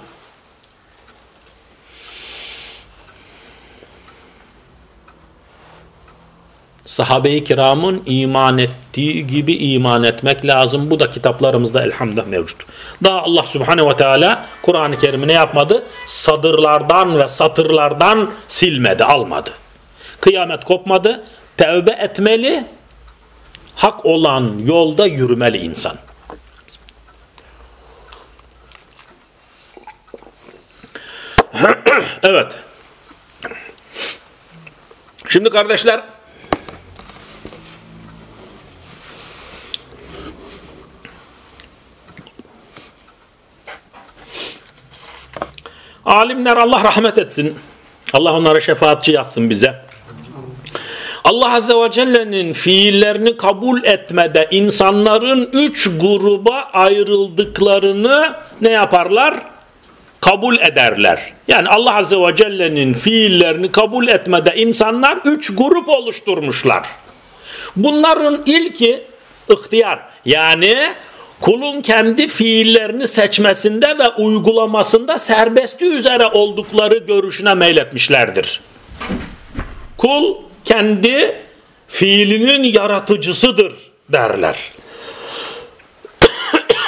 Sahabe-i kiramın iman ettiği gibi iman etmek lazım. Bu da kitaplarımızda elhamdülillah mevcut. Daha Allah subhanehu ve teala Kur'an-ı Kerim'i ne yapmadı? Sadırlardan ve satırlardan silmedi, almadı. Kıyamet kopmadı. Tevbe etmeli, hak olan yolda yürümeli insan. evet. Şimdi kardeşler Alimler Allah rahmet etsin. Allah onlara şefaatçi yazsın bize. Allah Azze ve Celle'nin fiillerini kabul etmede insanların üç gruba ayrıldıklarını ne yaparlar? Kabul ederler. Yani Allah Azze ve Celle'nin fiillerini kabul etmede insanlar üç grup oluşturmuşlar. Bunların ilki ihtiyar. Yani kulun kendi fiillerini seçmesinde ve uygulamasında serbesti üzere oldukları görüşüne meyletmişlerdir. Kul kendi fiilinin yaratıcısıdır derler.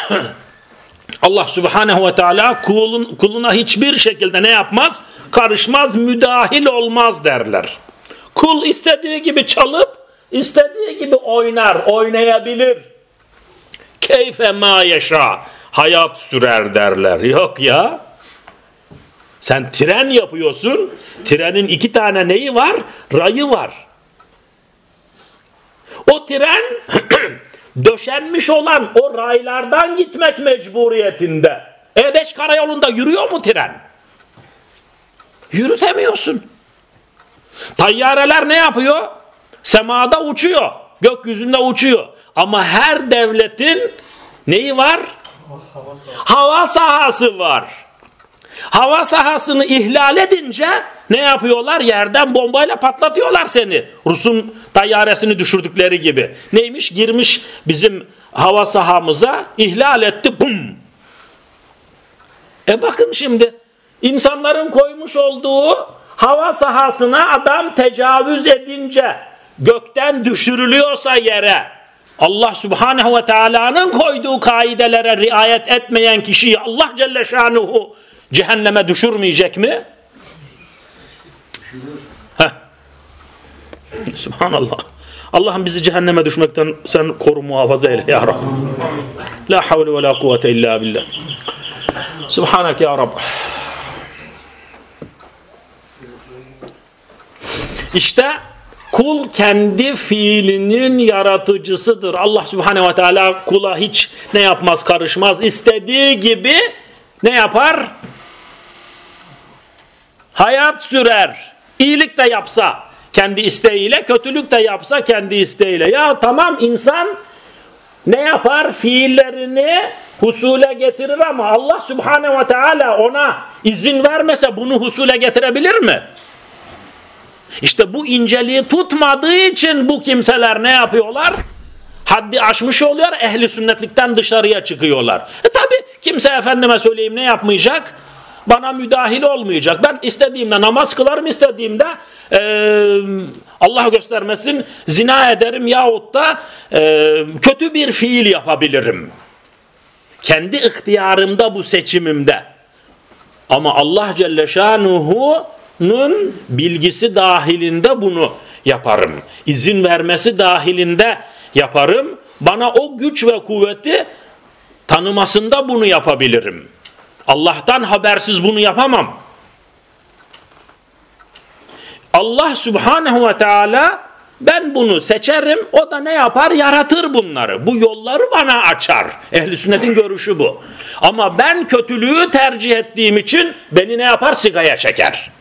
Allah subhanehu ve teala kulun, kuluna hiçbir şekilde ne yapmaz? Karışmaz, müdahil olmaz derler. Kul istediği gibi çalıp, istediği gibi oynar, oynayabilir keyfe ma yaşa hayat sürer derler. Yok ya. Sen tren yapıyorsun. Trenin iki tane neyi var? Rayı var. O tren döşenmiş olan o raylardan gitmek mecburiyetinde. E5 karayolunda yürüyor mu tren? Yürütemiyorsun. Tayyareler ne yapıyor? Semada uçuyor. Gökyüzünde uçuyor. Ama her devletin neyi var? Hava sahası var. Hava sahasını ihlal edince ne yapıyorlar? Yerden bombayla patlatıyorlar seni. Rus'un tayyaresini düşürdükleri gibi. Neymiş? Girmiş bizim hava sahamıza ihlal etti. Bum! E bakın şimdi insanların koymuş olduğu hava sahasına adam tecavüz edince gökten düşürülüyorsa yere Allah subhanehu ve teala'nın koyduğu kaidelere riayet etmeyen kişiyi Allah Celle Şanuhu cehenneme düşürmeyecek mi? Heh. Subhanallah. Allah'ım bizi cehenneme düşmekten sen koru muhafaza eyle ya Rabbi. La havle ve la kuvvete illa billah. Subhanak ya Rabbi. İşte kul kendi fiilinin yaratıcısıdır. Allah subhanehu ve teala kula hiç ne yapmaz karışmaz. İstediği gibi ne yapar? Hayat sürer. İyilik de yapsa kendi isteğiyle, kötülük de yapsa kendi isteğiyle. Ya tamam insan ne yapar? Fiillerini husule getirir ama Allah subhanehu ve teala ona izin vermese bunu husule getirebilir mi? İşte bu inceliği tutmadığı için bu kimseler ne yapıyorlar? Haddi aşmış oluyor, ehli sünnetlikten dışarıya çıkıyorlar. E tabi kimse efendime söyleyeyim ne yapmayacak? Bana müdahil olmayacak. Ben istediğimde namaz kılarım, istediğimde e, Allah göstermesin zina ederim yahut da e, kötü bir fiil yapabilirim. Kendi ihtiyarımda bu seçimimde. Ama Allah Celle Şanuhu nun bilgisi dahilinde bunu yaparım. İzin vermesi dahilinde yaparım. Bana o güç ve kuvveti tanımasında bunu yapabilirim. Allah'tan habersiz bunu yapamam. Allah subhanehu ve teala ben bunu seçerim o da ne yapar yaratır bunları bu yolları bana açar ehli sünnetin görüşü bu ama ben kötülüğü tercih ettiğim için beni ne yapar sigaya çeker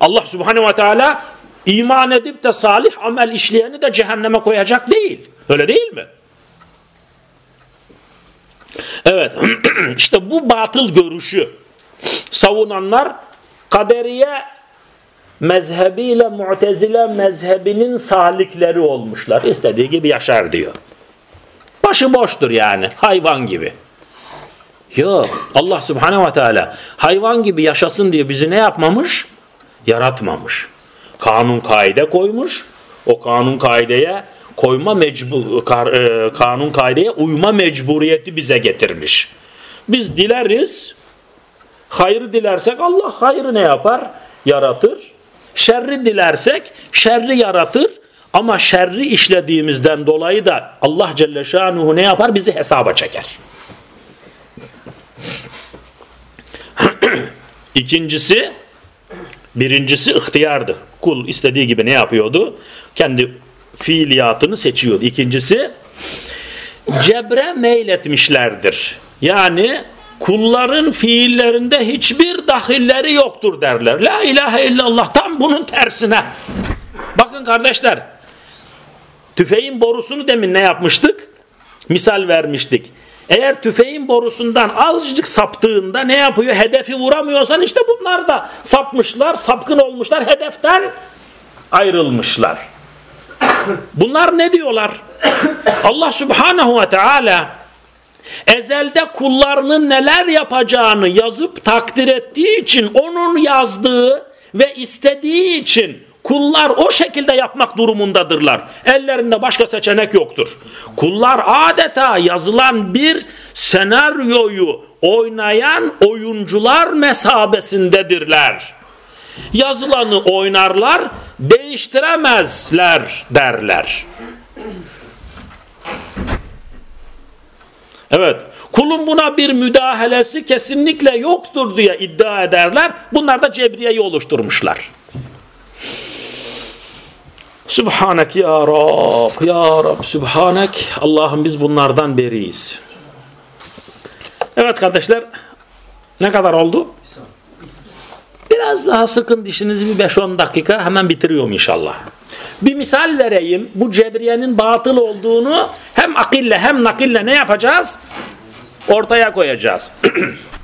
Allah subhanehu ve teala iman edip de salih amel işleyeni de cehenneme koyacak değil. Öyle değil mi? Evet işte bu batıl görüşü savunanlar kaderiye mezhebiyle mu'tezile mezhebinin salikleri olmuşlar. İstediği gibi yaşar diyor. Başı boştur yani hayvan gibi. Yok Allah subhanehu ve teala hayvan gibi yaşasın diye bizi ne yapmamış? Yaratmamış. Kanun kaide koymuş. O kanun kaideye koyma mecbur e, kanun kaideye uyma mecburiyeti bize getirmiş. Biz dileriz. Hayrı dilersek Allah hayrı ne yapar? Yaratır. Şerri dilersek şerri yaratır. Ama şerri işlediğimizden dolayı da Allah Celle Şanuhu ne yapar? Bizi hesaba çeker. İkincisi Birincisi ihtiyardı. Kul istediği gibi ne yapıyordu? Kendi fiiliyatını seçiyordu. İkincisi cebre meyletmişlerdir. Yani kulların fiillerinde hiçbir dahilleri yoktur derler. La ilahe illallah tam bunun tersine. Bakın kardeşler tüfeğin borusunu demin ne yapmıştık? Misal vermiştik. Eğer tüfeğin borusundan azıcık saptığında ne yapıyor? Hedefi vuramıyorsan işte bunlar da sapmışlar, sapkın olmuşlar, hedeften ayrılmışlar. Bunlar ne diyorlar? Allah subhanahu ve teala ezelde kullarının neler yapacağını yazıp takdir ettiği için onun yazdığı ve istediği için Kullar o şekilde yapmak durumundadırlar. Ellerinde başka seçenek yoktur. Kullar adeta yazılan bir senaryoyu oynayan oyuncular mesabesindedirler. Yazılanı oynarlar, değiştiremezler derler. Evet, kulun buna bir müdahalesi kesinlikle yoktur diye iddia ederler. Bunlar da cebriyeyi oluşturmuşlar. Subhanek ya Rab, ya Rab, Subhanek. Allah'ım biz bunlardan beriyiz. Evet kardeşler, ne kadar oldu? Biraz daha sıkın dişinizi bir 5-10 dakika hemen bitiriyorum inşallah. Bir misal vereyim. Bu cebriyenin batıl olduğunu hem akille hem nakille ne yapacağız? Ortaya koyacağız.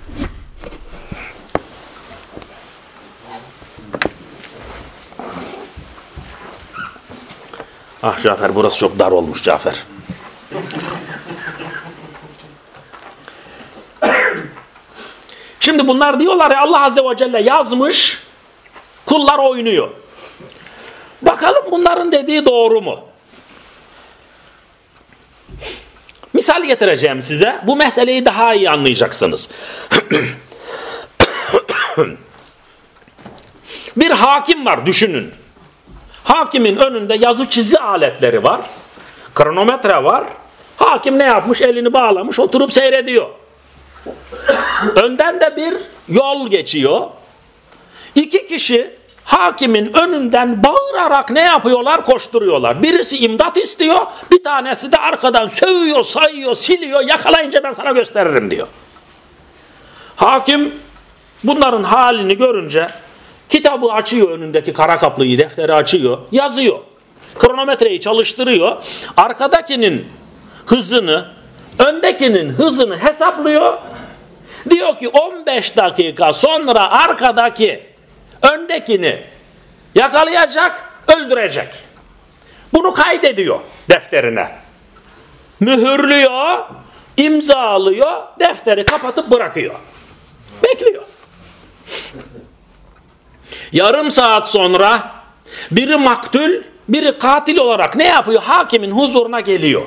ah Cafer burası çok dar olmuş Cafer. Şimdi bunlar diyorlar ya Allah Azze ve Celle yazmış, kullar oynuyor. Bakalım bunların dediği doğru mu? Misal getireceğim size. Bu meseleyi daha iyi anlayacaksınız. Bir hakim var düşünün. Hakimin önünde yazı çizi aletleri var. Kronometre var. Hakim ne yapmış? Elini bağlamış oturup seyrediyor. Önden de bir yol geçiyor. İki kişi hakimin önünden bağırarak ne yapıyorlar? Koşturuyorlar. Birisi imdat istiyor, bir tanesi de arkadan sövüyor, sayıyor, siliyor, yakalayınca ben sana gösteririm diyor. Hakim bunların halini görünce kitabı açıyor önündeki kara kaplıyı, defteri açıyor, yazıyor. Kronometreyi çalıştırıyor. Arkadakinin hızını, öndekinin hızını hesaplıyor. Diyor ki 15 dakika sonra arkadaki öndekini yakalayacak, öldürecek. Bunu kaydediyor defterine. Mühürlüyor, imzalıyor, defteri kapatıp bırakıyor. Bekliyor. Yarım saat sonra biri maktul, biri katil olarak ne yapıyor? Hakimin huzuruna geliyor.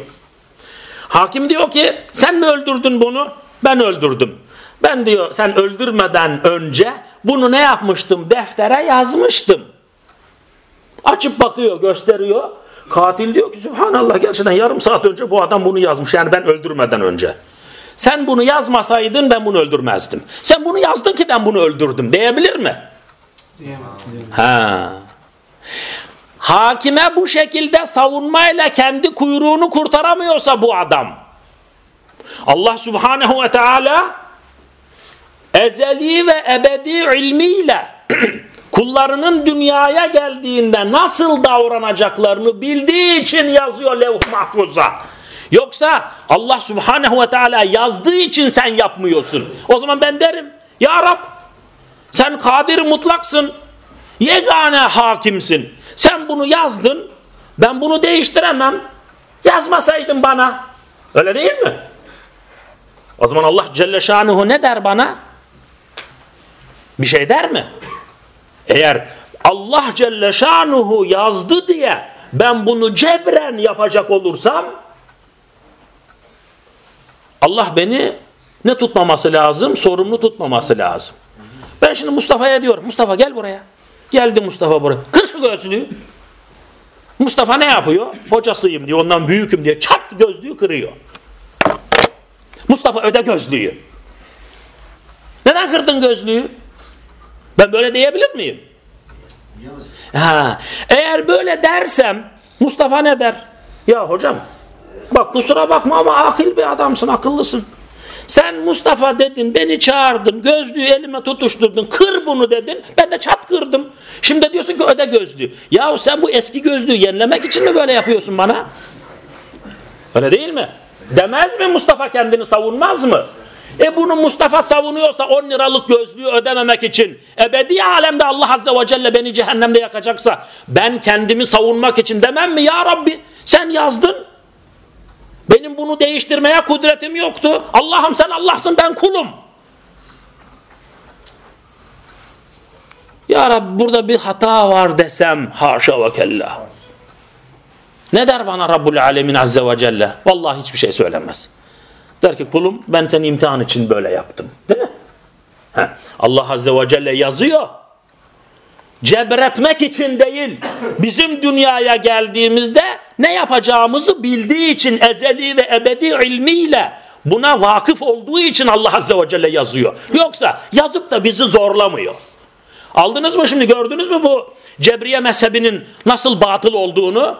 Hakim diyor ki sen mi öldürdün bunu? Ben öldürdüm. Ben diyor sen öldürmeden önce bunu ne yapmıştım? Deftere yazmıştım. Açıp bakıyor, gösteriyor. Katil diyor ki Subhanallah gerçekten yarım saat önce bu adam bunu yazmış. Yani ben öldürmeden önce. Sen bunu yazmasaydın ben bunu öldürmezdim. Sen bunu yazdın ki ben bunu öldürdüm diyebilir mi? Ha. Hakime bu şekilde savunmayla kendi kuyruğunu kurtaramıyorsa bu adam. Allah Subhanahu ve Teala ezeli ve ebedi ilmiyle kullarının dünyaya geldiğinde nasıl davranacaklarını bildiği için yazıyor levh mahfuza. Yoksa Allah Subhanahu ve Teala yazdığı için sen yapmıyorsun. O zaman ben derim Ya Rab sen kadir mutlaksın. Yegane hakimsin. Sen bunu yazdın. Ben bunu değiştiremem. Yazmasaydın bana. Öyle değil mi? O zaman Allah Celle Şanuhu ne der bana? Bir şey der mi? Eğer Allah Celle Şanuhu yazdı diye ben bunu cebren yapacak olursam Allah beni ne tutmaması lazım? Sorumlu tutmaması lazım. Ben şimdi Mustafa'ya diyorum. Mustafa gel buraya. Geldi Mustafa buraya. Kır şu gözlüğü. Mustafa ne yapıyor? Hocasıyım diyor. Ondan büyüküm diye çat gözlüğü kırıyor. Mustafa öde gözlüğü. Neden kırdın gözlüğü? Ben böyle diyebilir miyim? Ha, eğer böyle dersem Mustafa ne der? Ya hocam bak kusura bakma ama akil bir adamsın, akıllısın. Sen Mustafa dedin, beni çağırdın, gözlüğü elime tutuşturdun, kır bunu dedin, ben de çat kırdım. Şimdi diyorsun ki öde gözlüğü. Yahu sen bu eski gözlüğü yenilemek için mi böyle yapıyorsun bana? Öyle değil mi? Demez mi Mustafa kendini savunmaz mı? E bunu Mustafa savunuyorsa 10 liralık gözlüğü ödememek için ebedi alemde Allah Azze ve Celle beni cehennemde yakacaksa ben kendimi savunmak için demem mi ya Rabbi sen yazdın benim bunu değiştirmeye kudretim yoktu Allah'ım sen Allah'sın ben kulum Ya Rabbi burada bir hata var desem haşa ve kella ne der bana Rabbul Alemin Azze ve Celle vallahi hiçbir şey söylemez Der ki kulum ben seni imtihan için böyle yaptım. Değil mi? Heh. Allah Azze ve Celle yazıyor. Cebretmek için değil. Bizim dünyaya geldiğimizde ne yapacağımızı bildiği için ezeli ve ebedi ilmiyle buna vakıf olduğu için Allah Azze ve Celle yazıyor. Yoksa yazıp da bizi zorlamıyor. Aldınız mı şimdi gördünüz mü bu Cebriye mezhebinin nasıl batıl olduğunu?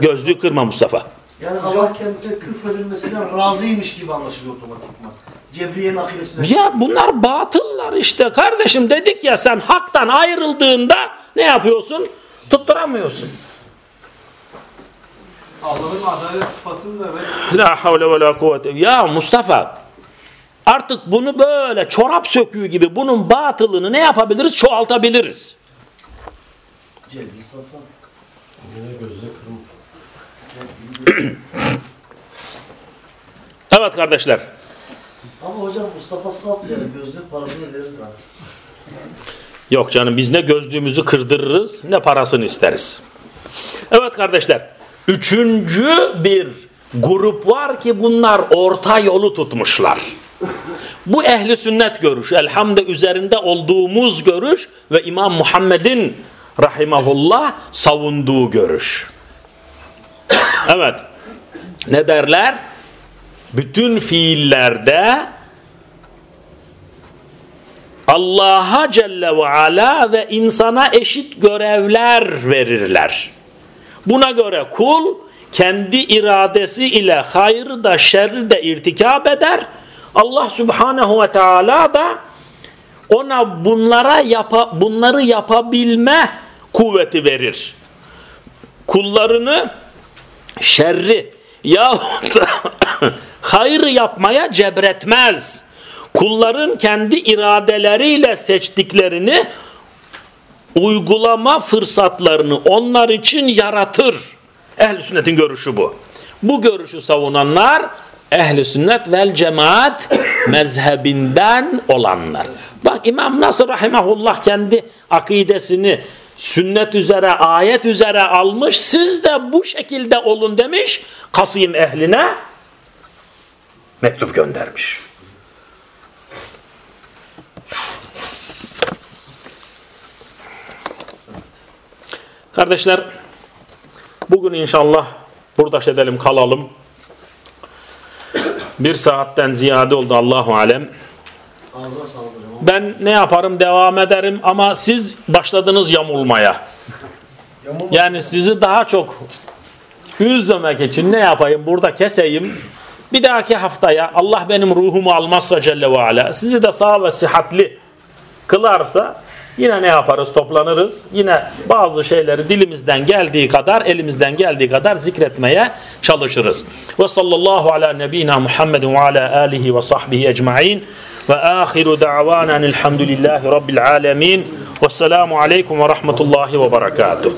Gözlüğü kırma Mustafa. Yani Allah kendisine küfredilmesinden razıymış gibi anlaşılıyor otomatikman. Cebriye'nin akidesine. Ya bunlar batıllar işte. Kardeşim dedik ya sen haktan ayrıldığında ne yapıyorsun? Tutturamıyorsun. Allah'ın adalet sıfatını da ben La havle ve la kuvvete. Ya Mustafa artık bunu böyle çorap söküğü gibi bunun batılını ne yapabiliriz? Çoğaltabiliriz. Cebri Safa. Yine gözde kırmızı. Evet kardeşler. Ama hocam Mustafa Saf yani gözlük parasını verir daha. Yok canım biz ne gözlüğümüzü kırdırırız ne parasını isteriz. Evet kardeşler. Üçüncü bir grup var ki bunlar orta yolu tutmuşlar. Bu ehli sünnet görüş. Elhamde üzerinde olduğumuz görüş ve İmam Muhammed'in rahimahullah savunduğu görüş. Evet. Ne derler? Bütün fiillerde Allah'a Celle ve Ala ve insana eşit görevler verirler. Buna göre kul kendi iradesi ile hayrı da şerri de irtikap eder. Allah Subhanahu ve Teala da ona bunlara yapa, bunları yapabilme kuvveti verir. Kullarını şerri yahut da hayrı yapmaya cebretmez. Kulların kendi iradeleriyle seçtiklerini uygulama fırsatlarını onlar için yaratır. Ehl-i sünnetin görüşü bu. Bu görüşü savunanlar ehli sünnet vel cemaat mezhebinden olanlar. Bak İmam Nasır rahimahullah kendi akidesini sünnet üzere, ayet üzere almış. Siz de bu şekilde olun demiş. Kasım ehline mektup göndermiş. Kardeşler bugün inşallah burada edelim kalalım. Bir saatten ziyade oldu Allahu alem. Ben ne yaparım devam ederim ama siz başladınız yamulmaya. Yani sizi daha çok üzmemek için ne yapayım burada keseyim. Bir dahaki haftaya Allah benim ruhumu almazsa Celle ve Ala sizi de sağ ve sıhhatli kılarsa yine ne yaparız toplanırız. Yine bazı şeyleri dilimizden geldiği kadar elimizden geldiği kadar zikretmeye çalışırız. Ve sallallahu ala nebina Muhammedin ve ala alihi ve sahbihi ecma'in ve ahiru da'vanan elhamdülillahi rabbil alemin ve selamu aleyküm ve rahmetullahi ve berekatuhu.